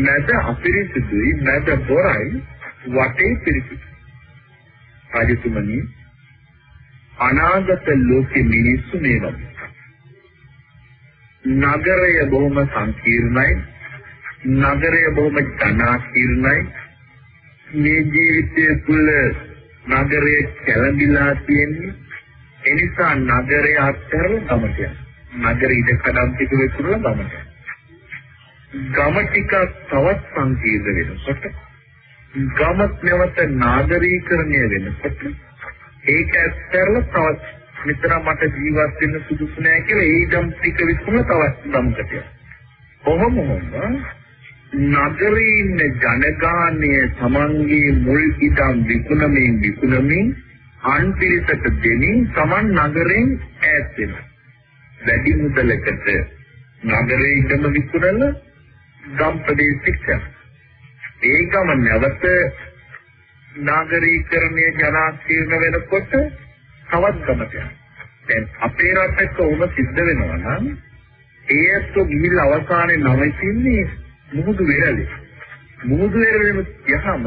නැද අපිරිසිදුයි නැද බොරයි වටේ පිරිසිදු රජතුමනි අනාගත ලෝකෙ මිනිස්සු මේ වගේ. නගරය බොහොම සංකීර්ණයි. නගරය බොහොම ජනාකීර්ණයි. මේ ජීවිතය තුළ නගරයේ කැළඹිලා තියෙන්නේ එනිසා නගරය අත්හැරලා ගමට යනවා. නගර ඉඩ කඩම් ටික විකුණලා ගමට යනවා. ගම ටික තවත් සංකීර්ණ වෙනකොට ගමත් නැවත නාගරීකරණය වෙනකොට ඒක ඇත්තරල තවත් මෙතන මට ජීවත් වෙන්න සුදුසු නෑ කියලා ඒ ගම් ටික විසුම තවත් ගමකට කොහොම වුණා නගරේ ඉන්න ජනගානය තමන්ගේ මුල් ඉදම් විකුණමින් විකුණමින් අන්තිරිසට දෙමින් තමන් නගරෙන් ඈත් වෙනවා වැඩි මුදලකට නගරේ ඉඳම විකුණලා ගම් ප්‍රදේශික ඒ ගම නැවත නාගරීකරණය ජනාකීර්ණ වෙනකොට තවත් ගමට දැන් අපේ රටක උම සිද්ධ වෙනවා නම් ඒ ඇත්තෝ ගිහිල්ලා අවසානයේ නවතින්නේ මුහුදු වෙරළේ. මුහුදු වෙරළේම යහම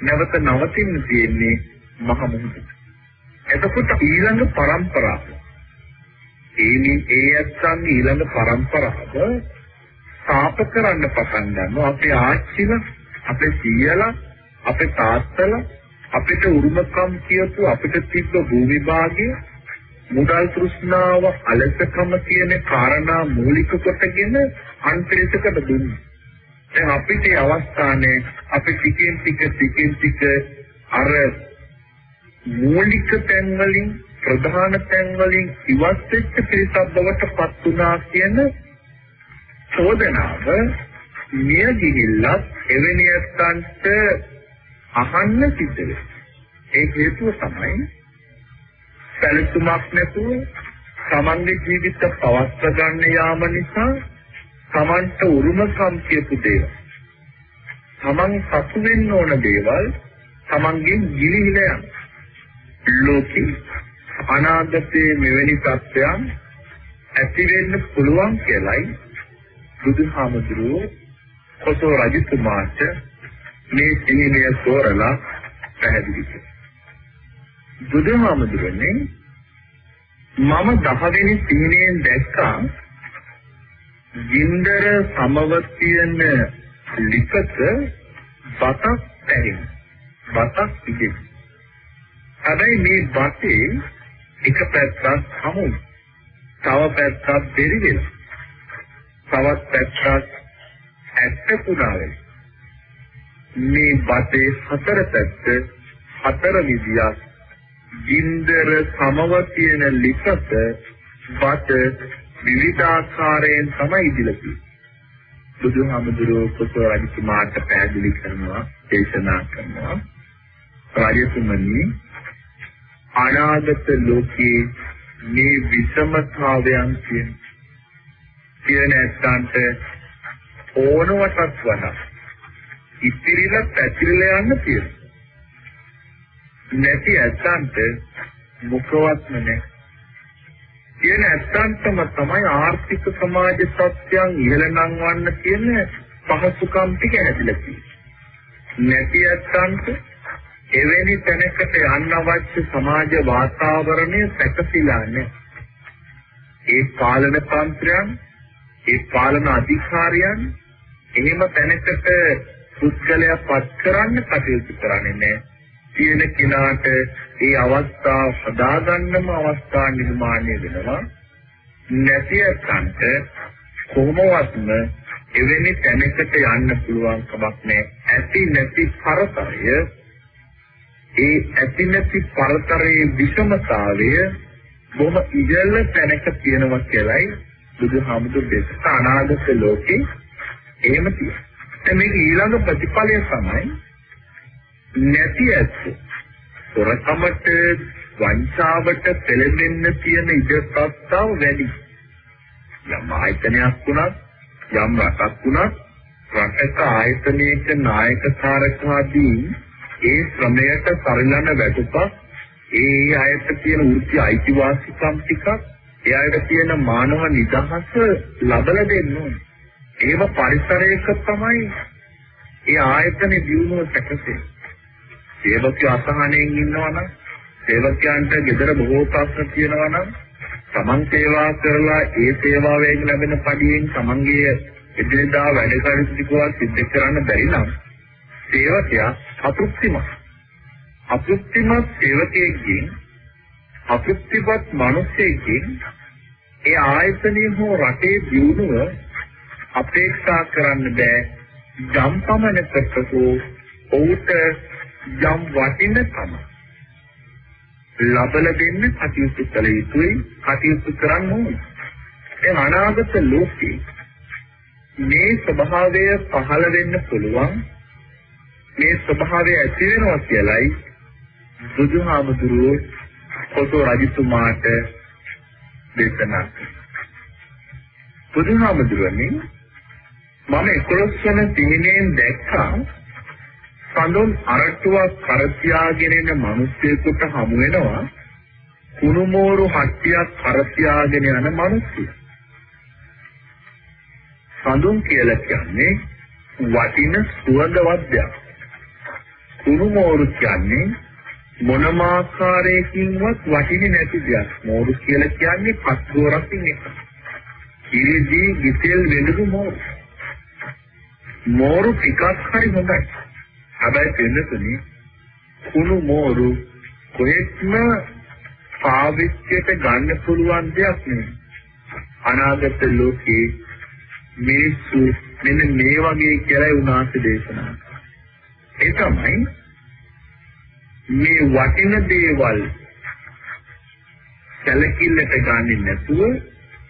නැවත නවතින්න තියෙන්නේ මහ මුහුද. එතකොට ඊළඟ પરම්පරාව. ඒ ඒ අත්සන්ගේ ඊළඟ પરම්පරාව සාප කරන්න පටන් ගන්නවා අපේ ආච්චිල, අපේ සීයලා, අපේ තාත්තලා අපිට උරුමකම් කියපු අපිට තිබ්බ භූමි භාගය මුදල් තෘෂ්ණාව අලසකම කියන காரணා මූලික කොටගෙන අන්තයකට දුන්නා. දැන් අපිට අවස්ථානේ අපි ටිකෙන් ටික ටිකෙන් ටික අර මූලික තැන් වලින් ප්‍රධාන තැන් වලින් ඉවත් වෙච්ච පිරිසක් බවට පත් වුණා කියන චෝදනාව මිය ගිහිල්ලත් එවැනි අත්යන්ට අහන්න සිද්ධ වෙනවා. ඒ හේතුව තමයි සැලසුමක් නැතුව තමන්ගේ ජීවිත පවත්වා ගන්න යාම නිසා තමන්ට උරුමකම් කියපු දේවල් තමන් සතු වෙන්න ඕන දේවල් තමන්ගෙන් ගිලිහිලා යන ලෝකේ අනාගතයේ මෙවැනි තත්ත්වයන් ඇති වෙන්න පුළුවන් කියලයි බුදුහාමුදුරුවෝ කොසෝ රජතුමාට මේ සිහිනය තෝරලා පැහැදිලි කළා. බුදුහාමුදුරනේ මම දහවෙනි සිහිනයෙන් දැක්කා ගින්දර සමවතියන ලිපත බතක් පැහැින්. බතක් පිටින්. හැබැයි මේ බතේ එක පැත්තක් හමු තව පැත්තක් දෙරි වෙනවා තවත් පැත්තක් ඇත්ත පුරා මේ බතේ හතර පැත්ත හතර විදියක් ගින්දර සමව තියෙන ලිපත බත විවිධාකාරයෙන් තමයි ඉදිලා තියෙන්නේ. බුදුහාමුදුරුවෝ කුසල රජතුමාට පැහැදිලි කරනවා දේශනා කරනවා රාජතුමනි අනාගත ලෝකයේ මේ විසමතාවයන් කියන කියන ඇත්තන්ට ඕනවටත් වඩා ඉතිරිලා පැතිරලා යන්න තියෙනවා. නැති ඇත්තන්ට මුඛවත්ම නැහැ. කියන ඇත්තන්ටම තමයි ආර්ථික සමාජ සත්‍යයන් ඉහළ නංවන්න කියන පහසුකම් ටික ඇතිලා තියෙන්නේ. නැති ඇත්තන්ට එවැනි තැනකට යන්න අවශ්‍ය සමාජ වාතාවරණය සැකසීලා නැහැ. ඒ පාලන තන්ත්‍රයන් ඒ පාලන අධිකාරියන් එහෙම තැනකට පුද්ගලයා පත් කරන්න කටයුතු කරන්නේ නැහැ. තියෙන කෙනාට ඒ අවස්ථාව හදාගන්නම අවස්ථා නිර්මාණය වෙනවා. නැති අතන්ට කොහොමවත්ම එවැනි තැනකට යන්න පුළුවන් කමක් නැහැ. ඇති නැති පරතරය ඒ ඇති නැති පරතරයේ විෂමතාවය බොහොම ඉහළ තැනක තියෙනවා කියලයි බුදුහාමුදුරු දේශක අනාගත ලෝකේ එහෙම තියෙනවා. දැන් මේක ඊළඟ ප්‍රතිඵලය තමයි නැති ඇත්ත. සොරකමට වංචාවට පෙළඹෙන්න තියෙන ඉඩකස්තාව වැඩි. යම් ආයතනයක් වුණත් යම් රටක් වුණත් රටක ආයතනයක නායකකාරකාදී ඒ ශ්‍රමයට පරිලන වැටුපක් ඒ අයට තියෙන වෘත්ති අයිතිවාසිකම් ටිකක් එයාට තියෙන මානව නිදහස ලබලා දෙන්න ඕනේ. ඒව පරිසරයක තමයි ඒ ආයතනේ දියුණුව සැකසෙන්නේ. සේවකයෝ අසහනෙන් ඉන්නවා නම් සේවකයන්ට gedara බොහෝ ප්‍රශ්න තියෙනවා නම් තමන් සේවා කරලා ඒ සේවාවෙන් ලැබෙන පඩියෙන් තමන්ගේ එදිනදා වැඩ කටයුතු ටිකවත් සිද්ධ කරන්න බැරි නම් සේවකයා අපෘප්තිමත් අපෘප්තිමත් සේවකයෙක්ගෙන් අපෘප්තිමත් මිනිසෙකින් ඒ ආයතනයේ හෝ රටේ දියුණුව අපේක්ෂා කරන්න බෑ. යම් පමණකට ඔහුට යම් වටිනකම ලබල දෙන්න කටයුතු කළ යුතුයි කටයුතු කරන්න ඕනේ. ඒ අනාගත ලෝකේ මේ ස්වභාවය පහළ වෙන්න පුළුවන් මේ ස්වභාවය ඇති වෙනවා කියලයි බුදුහාමුදුරුවෝ කොටෝ රජතුමාට දේශනා කළා. බුදුහාමුදුරනේ මම 11 වෙනි දිනෙන් දැක්කා සඳුන් අරටුවක් කර තියාගෙන ඉන්න මිනිස්සෙකුට හමු වෙනවා කුණුමෝරු හට්ටියක් කර තියාගෙන යන මිනිස්සු. සඳුන් කියලා කියන්නේ වටින සුවඳවත් දෙයක්. කුණුමෝරු කියන්නේ මොනම ආකාරයකින්වත් වටින්නේ නැති දෙයක්. මෝරු කියලා කියන්නේ පස්දෝරකින් එක. ඉරිදී ගිතෙල් වෙනදු මෝරු. මෝරු ටිකක් හරි හොඳයි. හැබැයි දෙන්නතුනි කුණු මෝරු කොහෙත්ම පාවිච්චියට ගන්න පුළුවන් දෙයක් නෙවෙයි. අනාගත ලෝකේ මිනිස්සු මෙන්න මේ වගේ කියලා උනාස දේශනා. ඒ තමයි මේ වටින දේවල් සැලකිල්ලට ගන්නේ නැතුව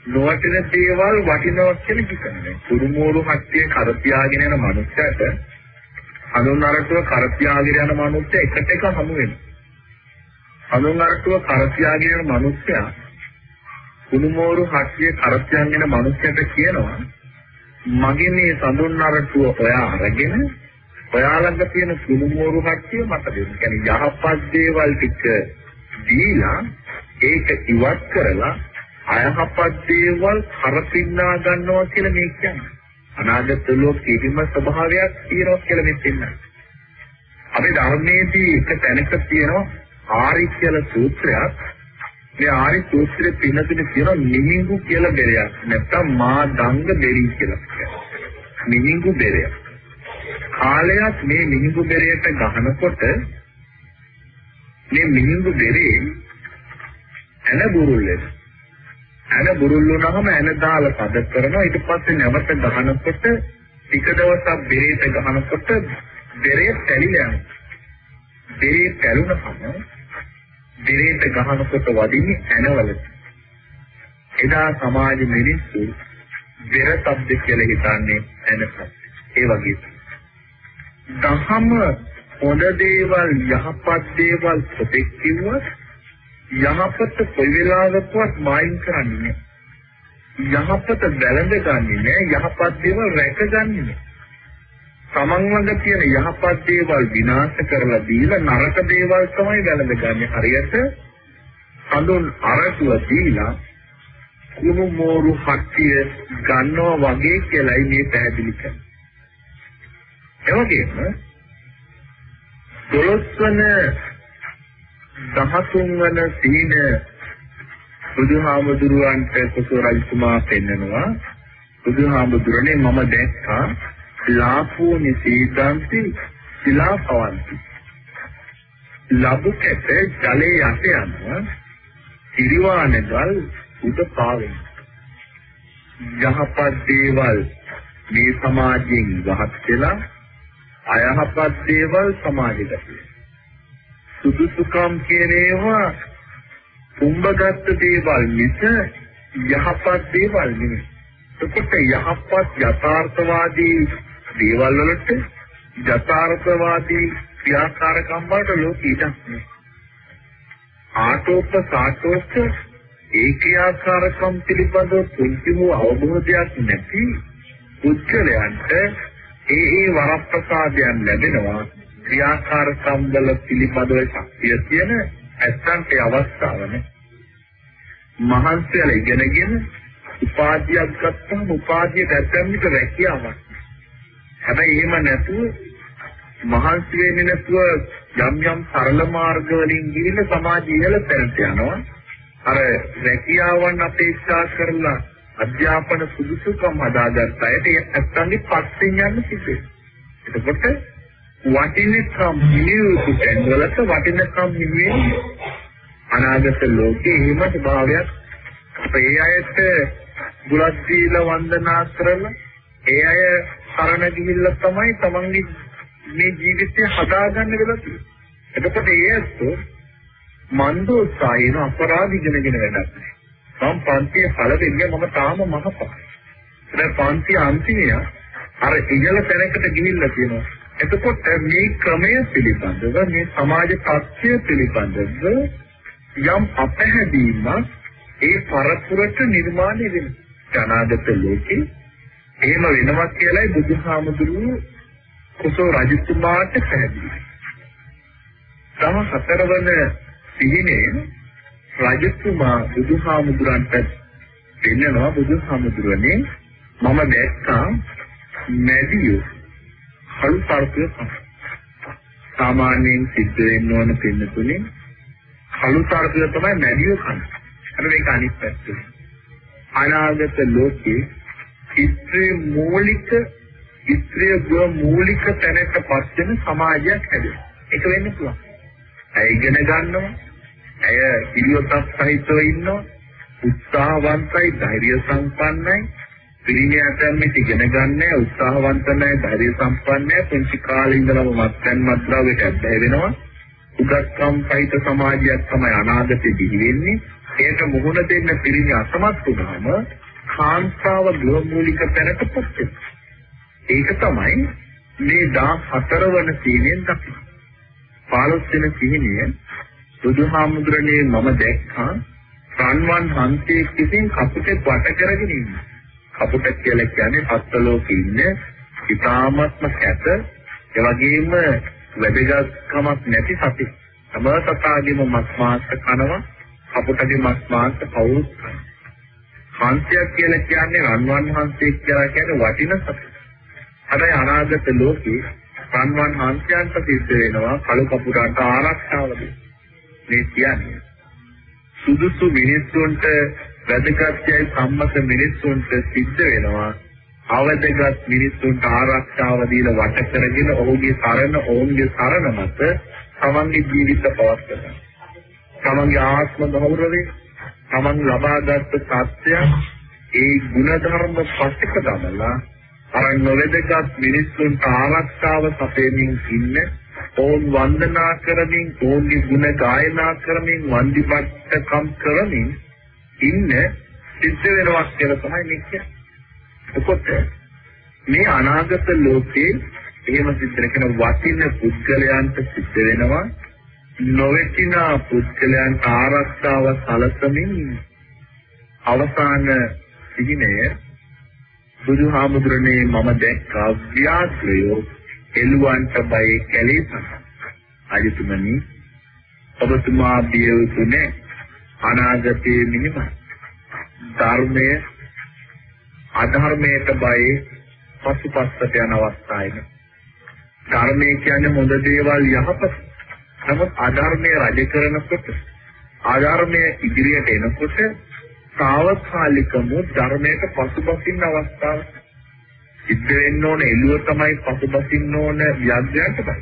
නොවටින දේවල් වටිනවා කියලා හිතන්නේ. කුරුමෝරු හත්තිය කරපියාගෙන යන මනුස්සයට හඳුන් අරටුව කරපියාගෙන යන මනුස්සය එකට එක හමු වෙනවා. හඳුන් අරටුව කරපියාගෙන යන මනුස්සයා කුරුමෝරු හත්තිය කරපියාගෙන යන මනුස්සයට කියනවා මගේ මේ සඳුන් අරටුව ඔයා අරගෙන ඔයාලඟ තියෙන කුරුමෝරු හත්තිය මට දෙන්න. කියන්නේ යහපත් දේවල් ටික දීලා ඒක ඉවත් කරලා අයහපත් දේවල් කරපින්නා ගන්නවා කියලා මේ කියන්නේ. අනාගත ලෝක කිසිම ස්වභාවයක් තියෙනවා කියලා මේ පෙන්නන්නේ. අපි ධර්මයේදී එක තැනක තියෙනවා ආරි කියලා සූත්‍රයක්. මේ ආරි සූත්‍රයේ පින්නදින කියන නිහිඟු කියලා බෙරයක්. නැත්තම් මා දංග බෙරි කියලා කියනවා. නිහිඟු බෙරයක්. කාලයක් මේ නිහිඟු බෙරයට ගහනකොට මේ නිහිඟු බෙරේ ඇන බුරුල් වෙනවා. ඇන බුරුල් වුණාම ඇන දාලා පද කරනවා. ඊට පස්සේ නැවත ගහනකොට ටික දවසක් බෙරේට ගහනකොට බෙරේ තැලිලා යනවා. බෙරේ තැලුනහම බෙරේට ගහනකොට වදින්නේ ඇනවලට එදා සමාජ මිනිස්සු බෙර શબ્ද කියලා හිතන්නේ ඇනසක් ඒ වගේ. දහම හොඳ දේවල් යහපත් දේවල් ප්‍රතික්‍රියාවක් යහපත කොයි වෙලාවකවත් මායින් කරන්නේ යහපත වැළඳ ගන්නේ නෑ යහපත් දේවල් රැකගන්නේ නෑ. තමන් ළඟ තියෙන යහපත් දේවල් විනාශ කරලා දීලා නරක දේවල් තමයි වැළඳගන්නේ. හරියට හඳුන් අරටුව දීලා කුණු මෝරු හට්ටිය ගන්නවා වගේ කියලායි මේ පැහැදිලි කරන්නේ. එවැගේම දොළොස්වන 13 වන සීන බුදුහාමුදුරුවන්ට කුසල රජතුමා පෙන්නනවා. බුදුහාමුදුරනේ මම දැක්කා ලාපෝ නිසීදන්ති සිලාපවන්ති ලබු කැට ජලයේ යට යනවා. ඉරිවානගල් උඩ පාවෙන යහපත් දේවල් මේ සමාජයෙන් වහත් වෙලා අයහපත් දේවල් සමාජගත සුදුසුකම් කියන ඒවා උඹගත් දේවල් මිස යහපත් දේවල් නෙමෙයි. එතකොට යහපත් යථාර්ථවාදී දේවල් වලට යථාර්ථවාදී ක්‍රියාකාරකම් වලට ලෝකීට නෑ. ආටෝප සාටෝප ඒ ක්‍රියාකාරකම් පිළිබඳව පුංචි වූ අවබෝධයක් නැති පුද්ගලයන්ට ඒ ඒ වරප්‍රසාදයන් ලැබෙනවා ක්‍රියාකාරකම් වල පිළිපදව ශක්තිය තියෙන ඇත්තන්ට අවස්ථාවනේ. මහන්සියල ඉගෙනගෙන උපාධියක් ගත්තම උපාධිය දැක්කමිට රැකියාවක්. හැබැයි එහෙම නැතුව මහන්සි වෙන්නේ නැතුව යම් යම් සරල මාර්ග වලින් ගිහින් සමාජ ඉහළ තැනට යනවා. අර රැකියාවන් අපේක්ෂා කරලා අධ්‍යාපන සුදුසුකම් හදාගත්ත අයට ඒ ඇත්තන්ගේ පස්සෙන් යන්න සිදුවේ. එතකොට වටිනකම් නියුතු තැන්වලට වටිනකම් නිවෙන්නේ අනාගත ලෝකේ එහෙම ස්වභාවයක් අපේ අයට බුලත් දීලා වන්දනා කරලා ඒ අය සරණ ගිහිල්ලා තමයි තමන්ගේ මේ ජීවිතය හදාගන්න වෙලා තියෙන්නේ. එතකොට ඒ ඇත්තෝ මන්දෝසායන අපරාධ ඉගෙනගෙන වැඩක් නෑ. මම පන්තියේ පළවෙනිය මම තාම මහපා. දැන් පන්තිය අන්තිමය අර ඉහළ තැනකට ගිහිල්ලා තියෙනවා. එතකොට මේ ක්‍රමය පිළිබඳව මේ සමාජ තත්ත්වය පිළිබඳව යම් අපහැදීමක් ඒ පරපුරට නිර්මාණය වෙනවා. අනාගත ලෝකේ එහෙම වෙනවා කියලායි බුදුහාමුදුරුවෝ කුසෝ රජතුමාට පැහැදිලි. තම හතරවන සිහිනේ රජතුමා බුදුහාමුදුරන්ට දෙන්නවා බුදුහාමුදුරනේ මම දැක්කා මැදියෝ කළු සර්පය සාමාන්‍යයෙන් සිද්ධ වෙන්න ඕන පින්නතුනේ කළු සර්පය තමයි මැදිව කන්නේ. අර මේක අනිත් පැත්ත. අනාගත ලෝකේ ඉස්ත්‍රි මූලික ඉස්ත්‍රිය ගෝ මූලික තැනට පත් වෙන සමාජයක් හැදෙනවා. ඒක වෙන්න පුළුවන්. ඇය ඉගෙන ගන්නවා. ඇය පිළිවෙතක් සහිතව ඉන්නවා. උත්සාහවන්තයි, ධෛර්ය සම්පන්නයි, පිරිමියට මේ ඉගෙන ගන්න උත්සාහවන්ත නැහැ ධෛර්ය සම්පන්න නැහැ පුංචි කාලේ ඉඳලම මත්යන් මත්ද්‍රව්‍යයට ඇබ්බැහි වෙනවා උගත්කම් සහිත සමාජයක් තමයි අනාගතේ දිවි වෙන්නේ. ඒකට මුහුණ දෙන්න පිරිමි අසමත් වුණාම කාන්තාව ගෘහමූලික තැනටපත් ඒක තමයි මේ 14 වන සීලෙන් දක්වන්නේ. 15 වෙනි සීලය බුදුහාමුදුරනේ මම දැක්කා රන්වන් හන්සියෙක් විසින් කපුටේ වට කරගෙන ඉන්නේ. කපුට කියලා කියන්නේ පස්තලෝකේ ඉන්න ඉතාමත්ම කැත ඒ වගේම වැදගත්කමක් නැති සති. තම සතාගේම මස් මාංශ කනවා අපුටගේ මස් මාංශ කවුරුත් හංසයක් කියලා කියන්නේ රන්වන් හංසෙක් කියලා කියන්නේ වටින සතු. හැබැයි අනාගත ලෝකේ රන්වන් හංසයන්ට සිද්ධ වෙනවා කළු කපුටන්ට ආරක්ෂාව මේ කියන්නේ සුදුසු මිනිස්සුන්ට වැදගත්යයි සම්මත මිනිස්සුන්ට සිද්ධ වෙනවා අවදගත් මිනිස්සුන්ට ආරක්ෂාව දීලා වට කරගෙන ඔහුගේ සරණ ඔවුන්ගේ සරණ මත තමන්ගේ ජීවිත පවත්වනවා. තමන්ගේ ආත්ම ගෞරවය තමන් ලබාගත් සත්‍ය ඒ ಗುಣධර්ම පස්තික දමලා අර නොවැදගත් මිනිස්සුන්ට ආරක්ෂාව සපයමින් ඉන්න ඕන් වන්දනා කරමින් ඕන්ගේ ගුණ ගායනා කරමින් වන්දිපත්කම් කරමින් ඉන්න සිද්ධ වෙනවා කියලා තමයි මේක. එතකොට මේ අනාගත ලෝකේ එහෙම සිද්ධ වෙන වටින පුද්ගලයන්ට සිද්ධ වෙනවා නොවැටිනා පුද්ගලයන්ට ආරක්ෂාව සැලසමින් අවසාන සිහිනය බුදුහාමුදුරනේ මම දැක්කා ව්‍යාග්‍රයෝ එළුවන්ට බය කැලේ තමයි. අජිතුමනි ඔබතුමා බියවුතුනේ අනාගතයේ මිනිම ධර්මයේ අධර්මයට බය පසුපස්සට යන අවස්ථාවයි. ධර්මයේ කියන්නේ හොඳ දේවල් යහපත. නමුත් අධර්මයේ රජ කරනකොට අධර්මයේ ඉදිරියට එනකොට తాවකාලිකම ධර්මයට පසුබසින්න අවස්ථාව සිද්ධ වෙන්න ඕන එළුව තමයි පසුබසින්න ඕන ව්‍යාජ්‍යයන්ට බයි.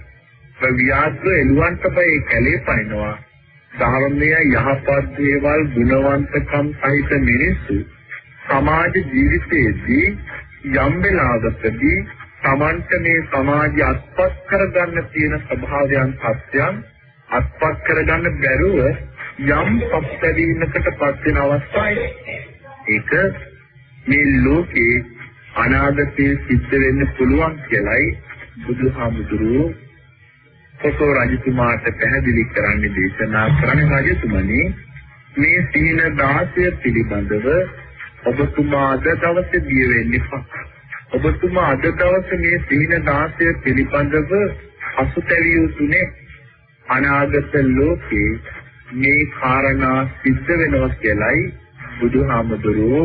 ඒ ව්‍යාජ්‍ය එළුවන්ට බයි කැලේ පනිනවා. ධර්මය යහපත් දේවල් ගුණවන්තකම් සහිත මිනිස්සු සමාජ ජීවිතයේදී යම් වෙලාවකදී Tamanට මේ සමාජය අත්පත් කරගන්න තියෙන ස්වභාවයන් සත්‍යයන් අත්පත් කරගන්න බැරුව යම් පස්සදීනකට පත් වෙන අවස්ථාවයි. ඒක මේ ලෝකේ අනාගතයේ සිද්ධ වෙන්න පුළුවන් කියලයි බුදුහාමුදුරුවෝ පොසෝ රජතුමාට පැහැදිලි කරන්නේ දේශනා කරන රජතුමනි මේ සීන 16 පිළිබඳව ඔබතුමා අද දවසේ දිය වෙන්නේ ඔබතුමා අද දවසේ මේ සීන 16 පිළිබඳව අසුතැවිය යුතුනේ. අනාගත ලෝකේ මේ කාරණා සිද්ධ වෙනවා කියලයි බුදුහාමුදුරුවෝ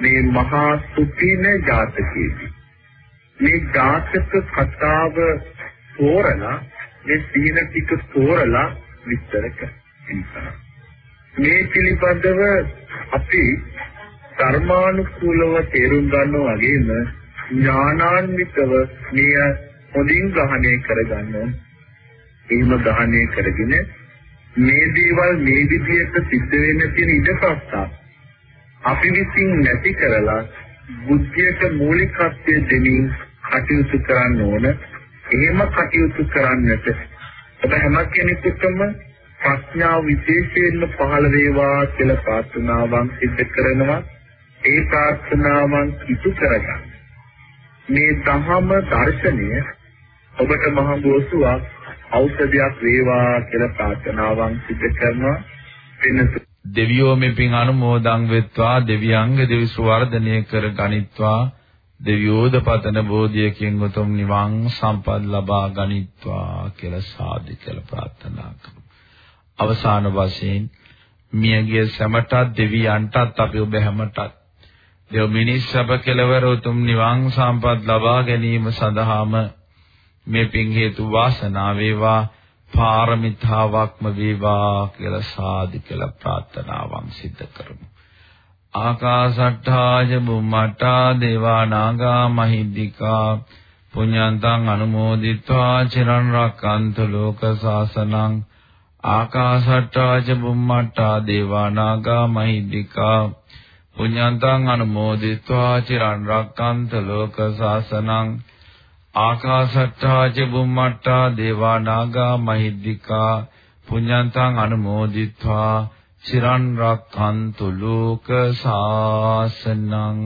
මේ මහා සුපින ජාතකයේදී. මේ ජාතක කතාව තෝරලා මේ සීන ටික තෝරලා විස්තර කරනවා මේ පිළිබඳව අපි ධර්මානුකූලව තේරුම් ගන්නවා වගේම ඥානාන්විතව මෙය හොඳින් ග්‍රහණය කරගන්න. එහෙම ග්‍රහණය කරගෙන මේ දේවල් මේ විදිහට සිද්ධ වෙන්න තියෙන ඉඩකස්සා අපි විසින් නැති කරලා බුද්ධියට මූලිකත්වය දෙමින් කටයුතු කරන්න ඕන. එහෙම කටයුතු කරන්නට ඔබ හැම කෙනෙකුටම ප්‍රඥාව විශේෂයෙන්ම පහළ වේවා කියලා ප්‍රාර්ථනාවන් සිදු කරනවා ඒ ප්‍රාර්ථනාවන් ඉටු කරගන්න. මේ ධහම දර්ශනය ඔබට මහ බෝසුවක් ඖෂධයක් වේවා කියලා ප්‍රාර්ථනාවන් සිදු කරනවා. වෙනස දෙවියෝ මෙපින් අනුමෝදන් වෙත්වා දෙවියන්ග දෙවිසු වර්ධනය කර ගනිත්වා දෙවියෝද පතන බෝධියකින් උතුම් නිවන් සම්පත් ලබා ගනිත්වා කියලා සාදු කියලා ප්‍රාර්ථනා කරමු. අවසාන වශයෙන් මියගිය සැමටත් දෙවියන්ටත් අපි ඔබ හැමටත් දෙව මිනිස් සබ කෙලවර උතුම් නිවන් සම්පත් ලබා ගැනීම සඳහාම මේ පින් හේතු වාසනා වේවා පාරමිතාවක්ම වේවා කියලා සාදු කියලා ප්‍රාර්ථනාවන් සිද්ධ කරමු. ආකාසට්ඨාය බුම්මට්ටා දේවා නාගා මහිද්దికා පුඤ්ඤන්තං අනුමෝදිත්වා චිරන් රක්칸තු ලෝක සාසනං ආකාසට්ටාච බුම්මට්ටා දේවා නාගා මහිද්దికා පුඤ්ඤන්තං අනුමෝදිත්වා චිරන් රක්칸තු ලෝක සාසනං ආකාසට්ටාච බුම්මට්ටා දේවා නාගා මහිද්దికා පුඤ්ඤන්තං අනුමෝදිත්වා චිරන් රක්ඛන්තු ලෝක සාසනං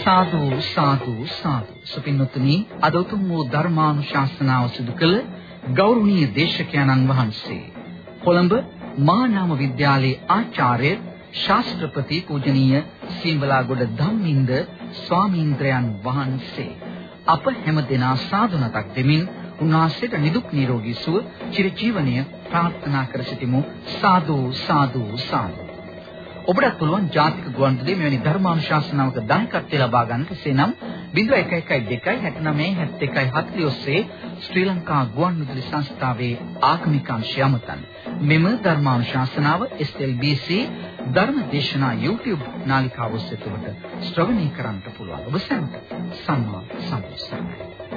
සාදු සාදු සාදු සුපින්නතුනි අද උතුම් වූ ධර්මානුශාසනාව සිදු කළ ගෞරවනීය දේශකයන්න් වහන්සේ කොළඹ මහානාම විද්‍යාලයේ ආචාර්ය ශාස්ත්‍රපති පූජනීය සීඹලාගොඩ ධම්මින්ද ස්වාමීන්ද්‍රයන් වහන්සේ. අප හැම දෙනා සාදුනතක් දෙමින් උන්වහන්සේට නිදුක් නිරෝගී සුව චිරජීවනය ප්‍රාර්ථනා කර සිටිමු. සාදු සාදු සාදු. ඔබට පුළුවන් ජාතික ගුවන්විදුලියේ මෙවැනි ධර්මානුශාසනාවක දායකත්වය ලබා ගන්නට එසේනම් 0112 69 71 40 ඔස්සේ ශ්‍රී ලංකා ගුවන්විදුලි සංස්ථාවේ ආගමික අංශය අමතන්. මෙම ධර්මානුශාසනාව SLBC ධර්මදේශනා YouTube නාලිකාව ඔස්සේ ඔබට ශ්‍රවණය කරන්නට පුළුවන්. ඔබ සැමට සම්මා සම්බුත් සරණයි.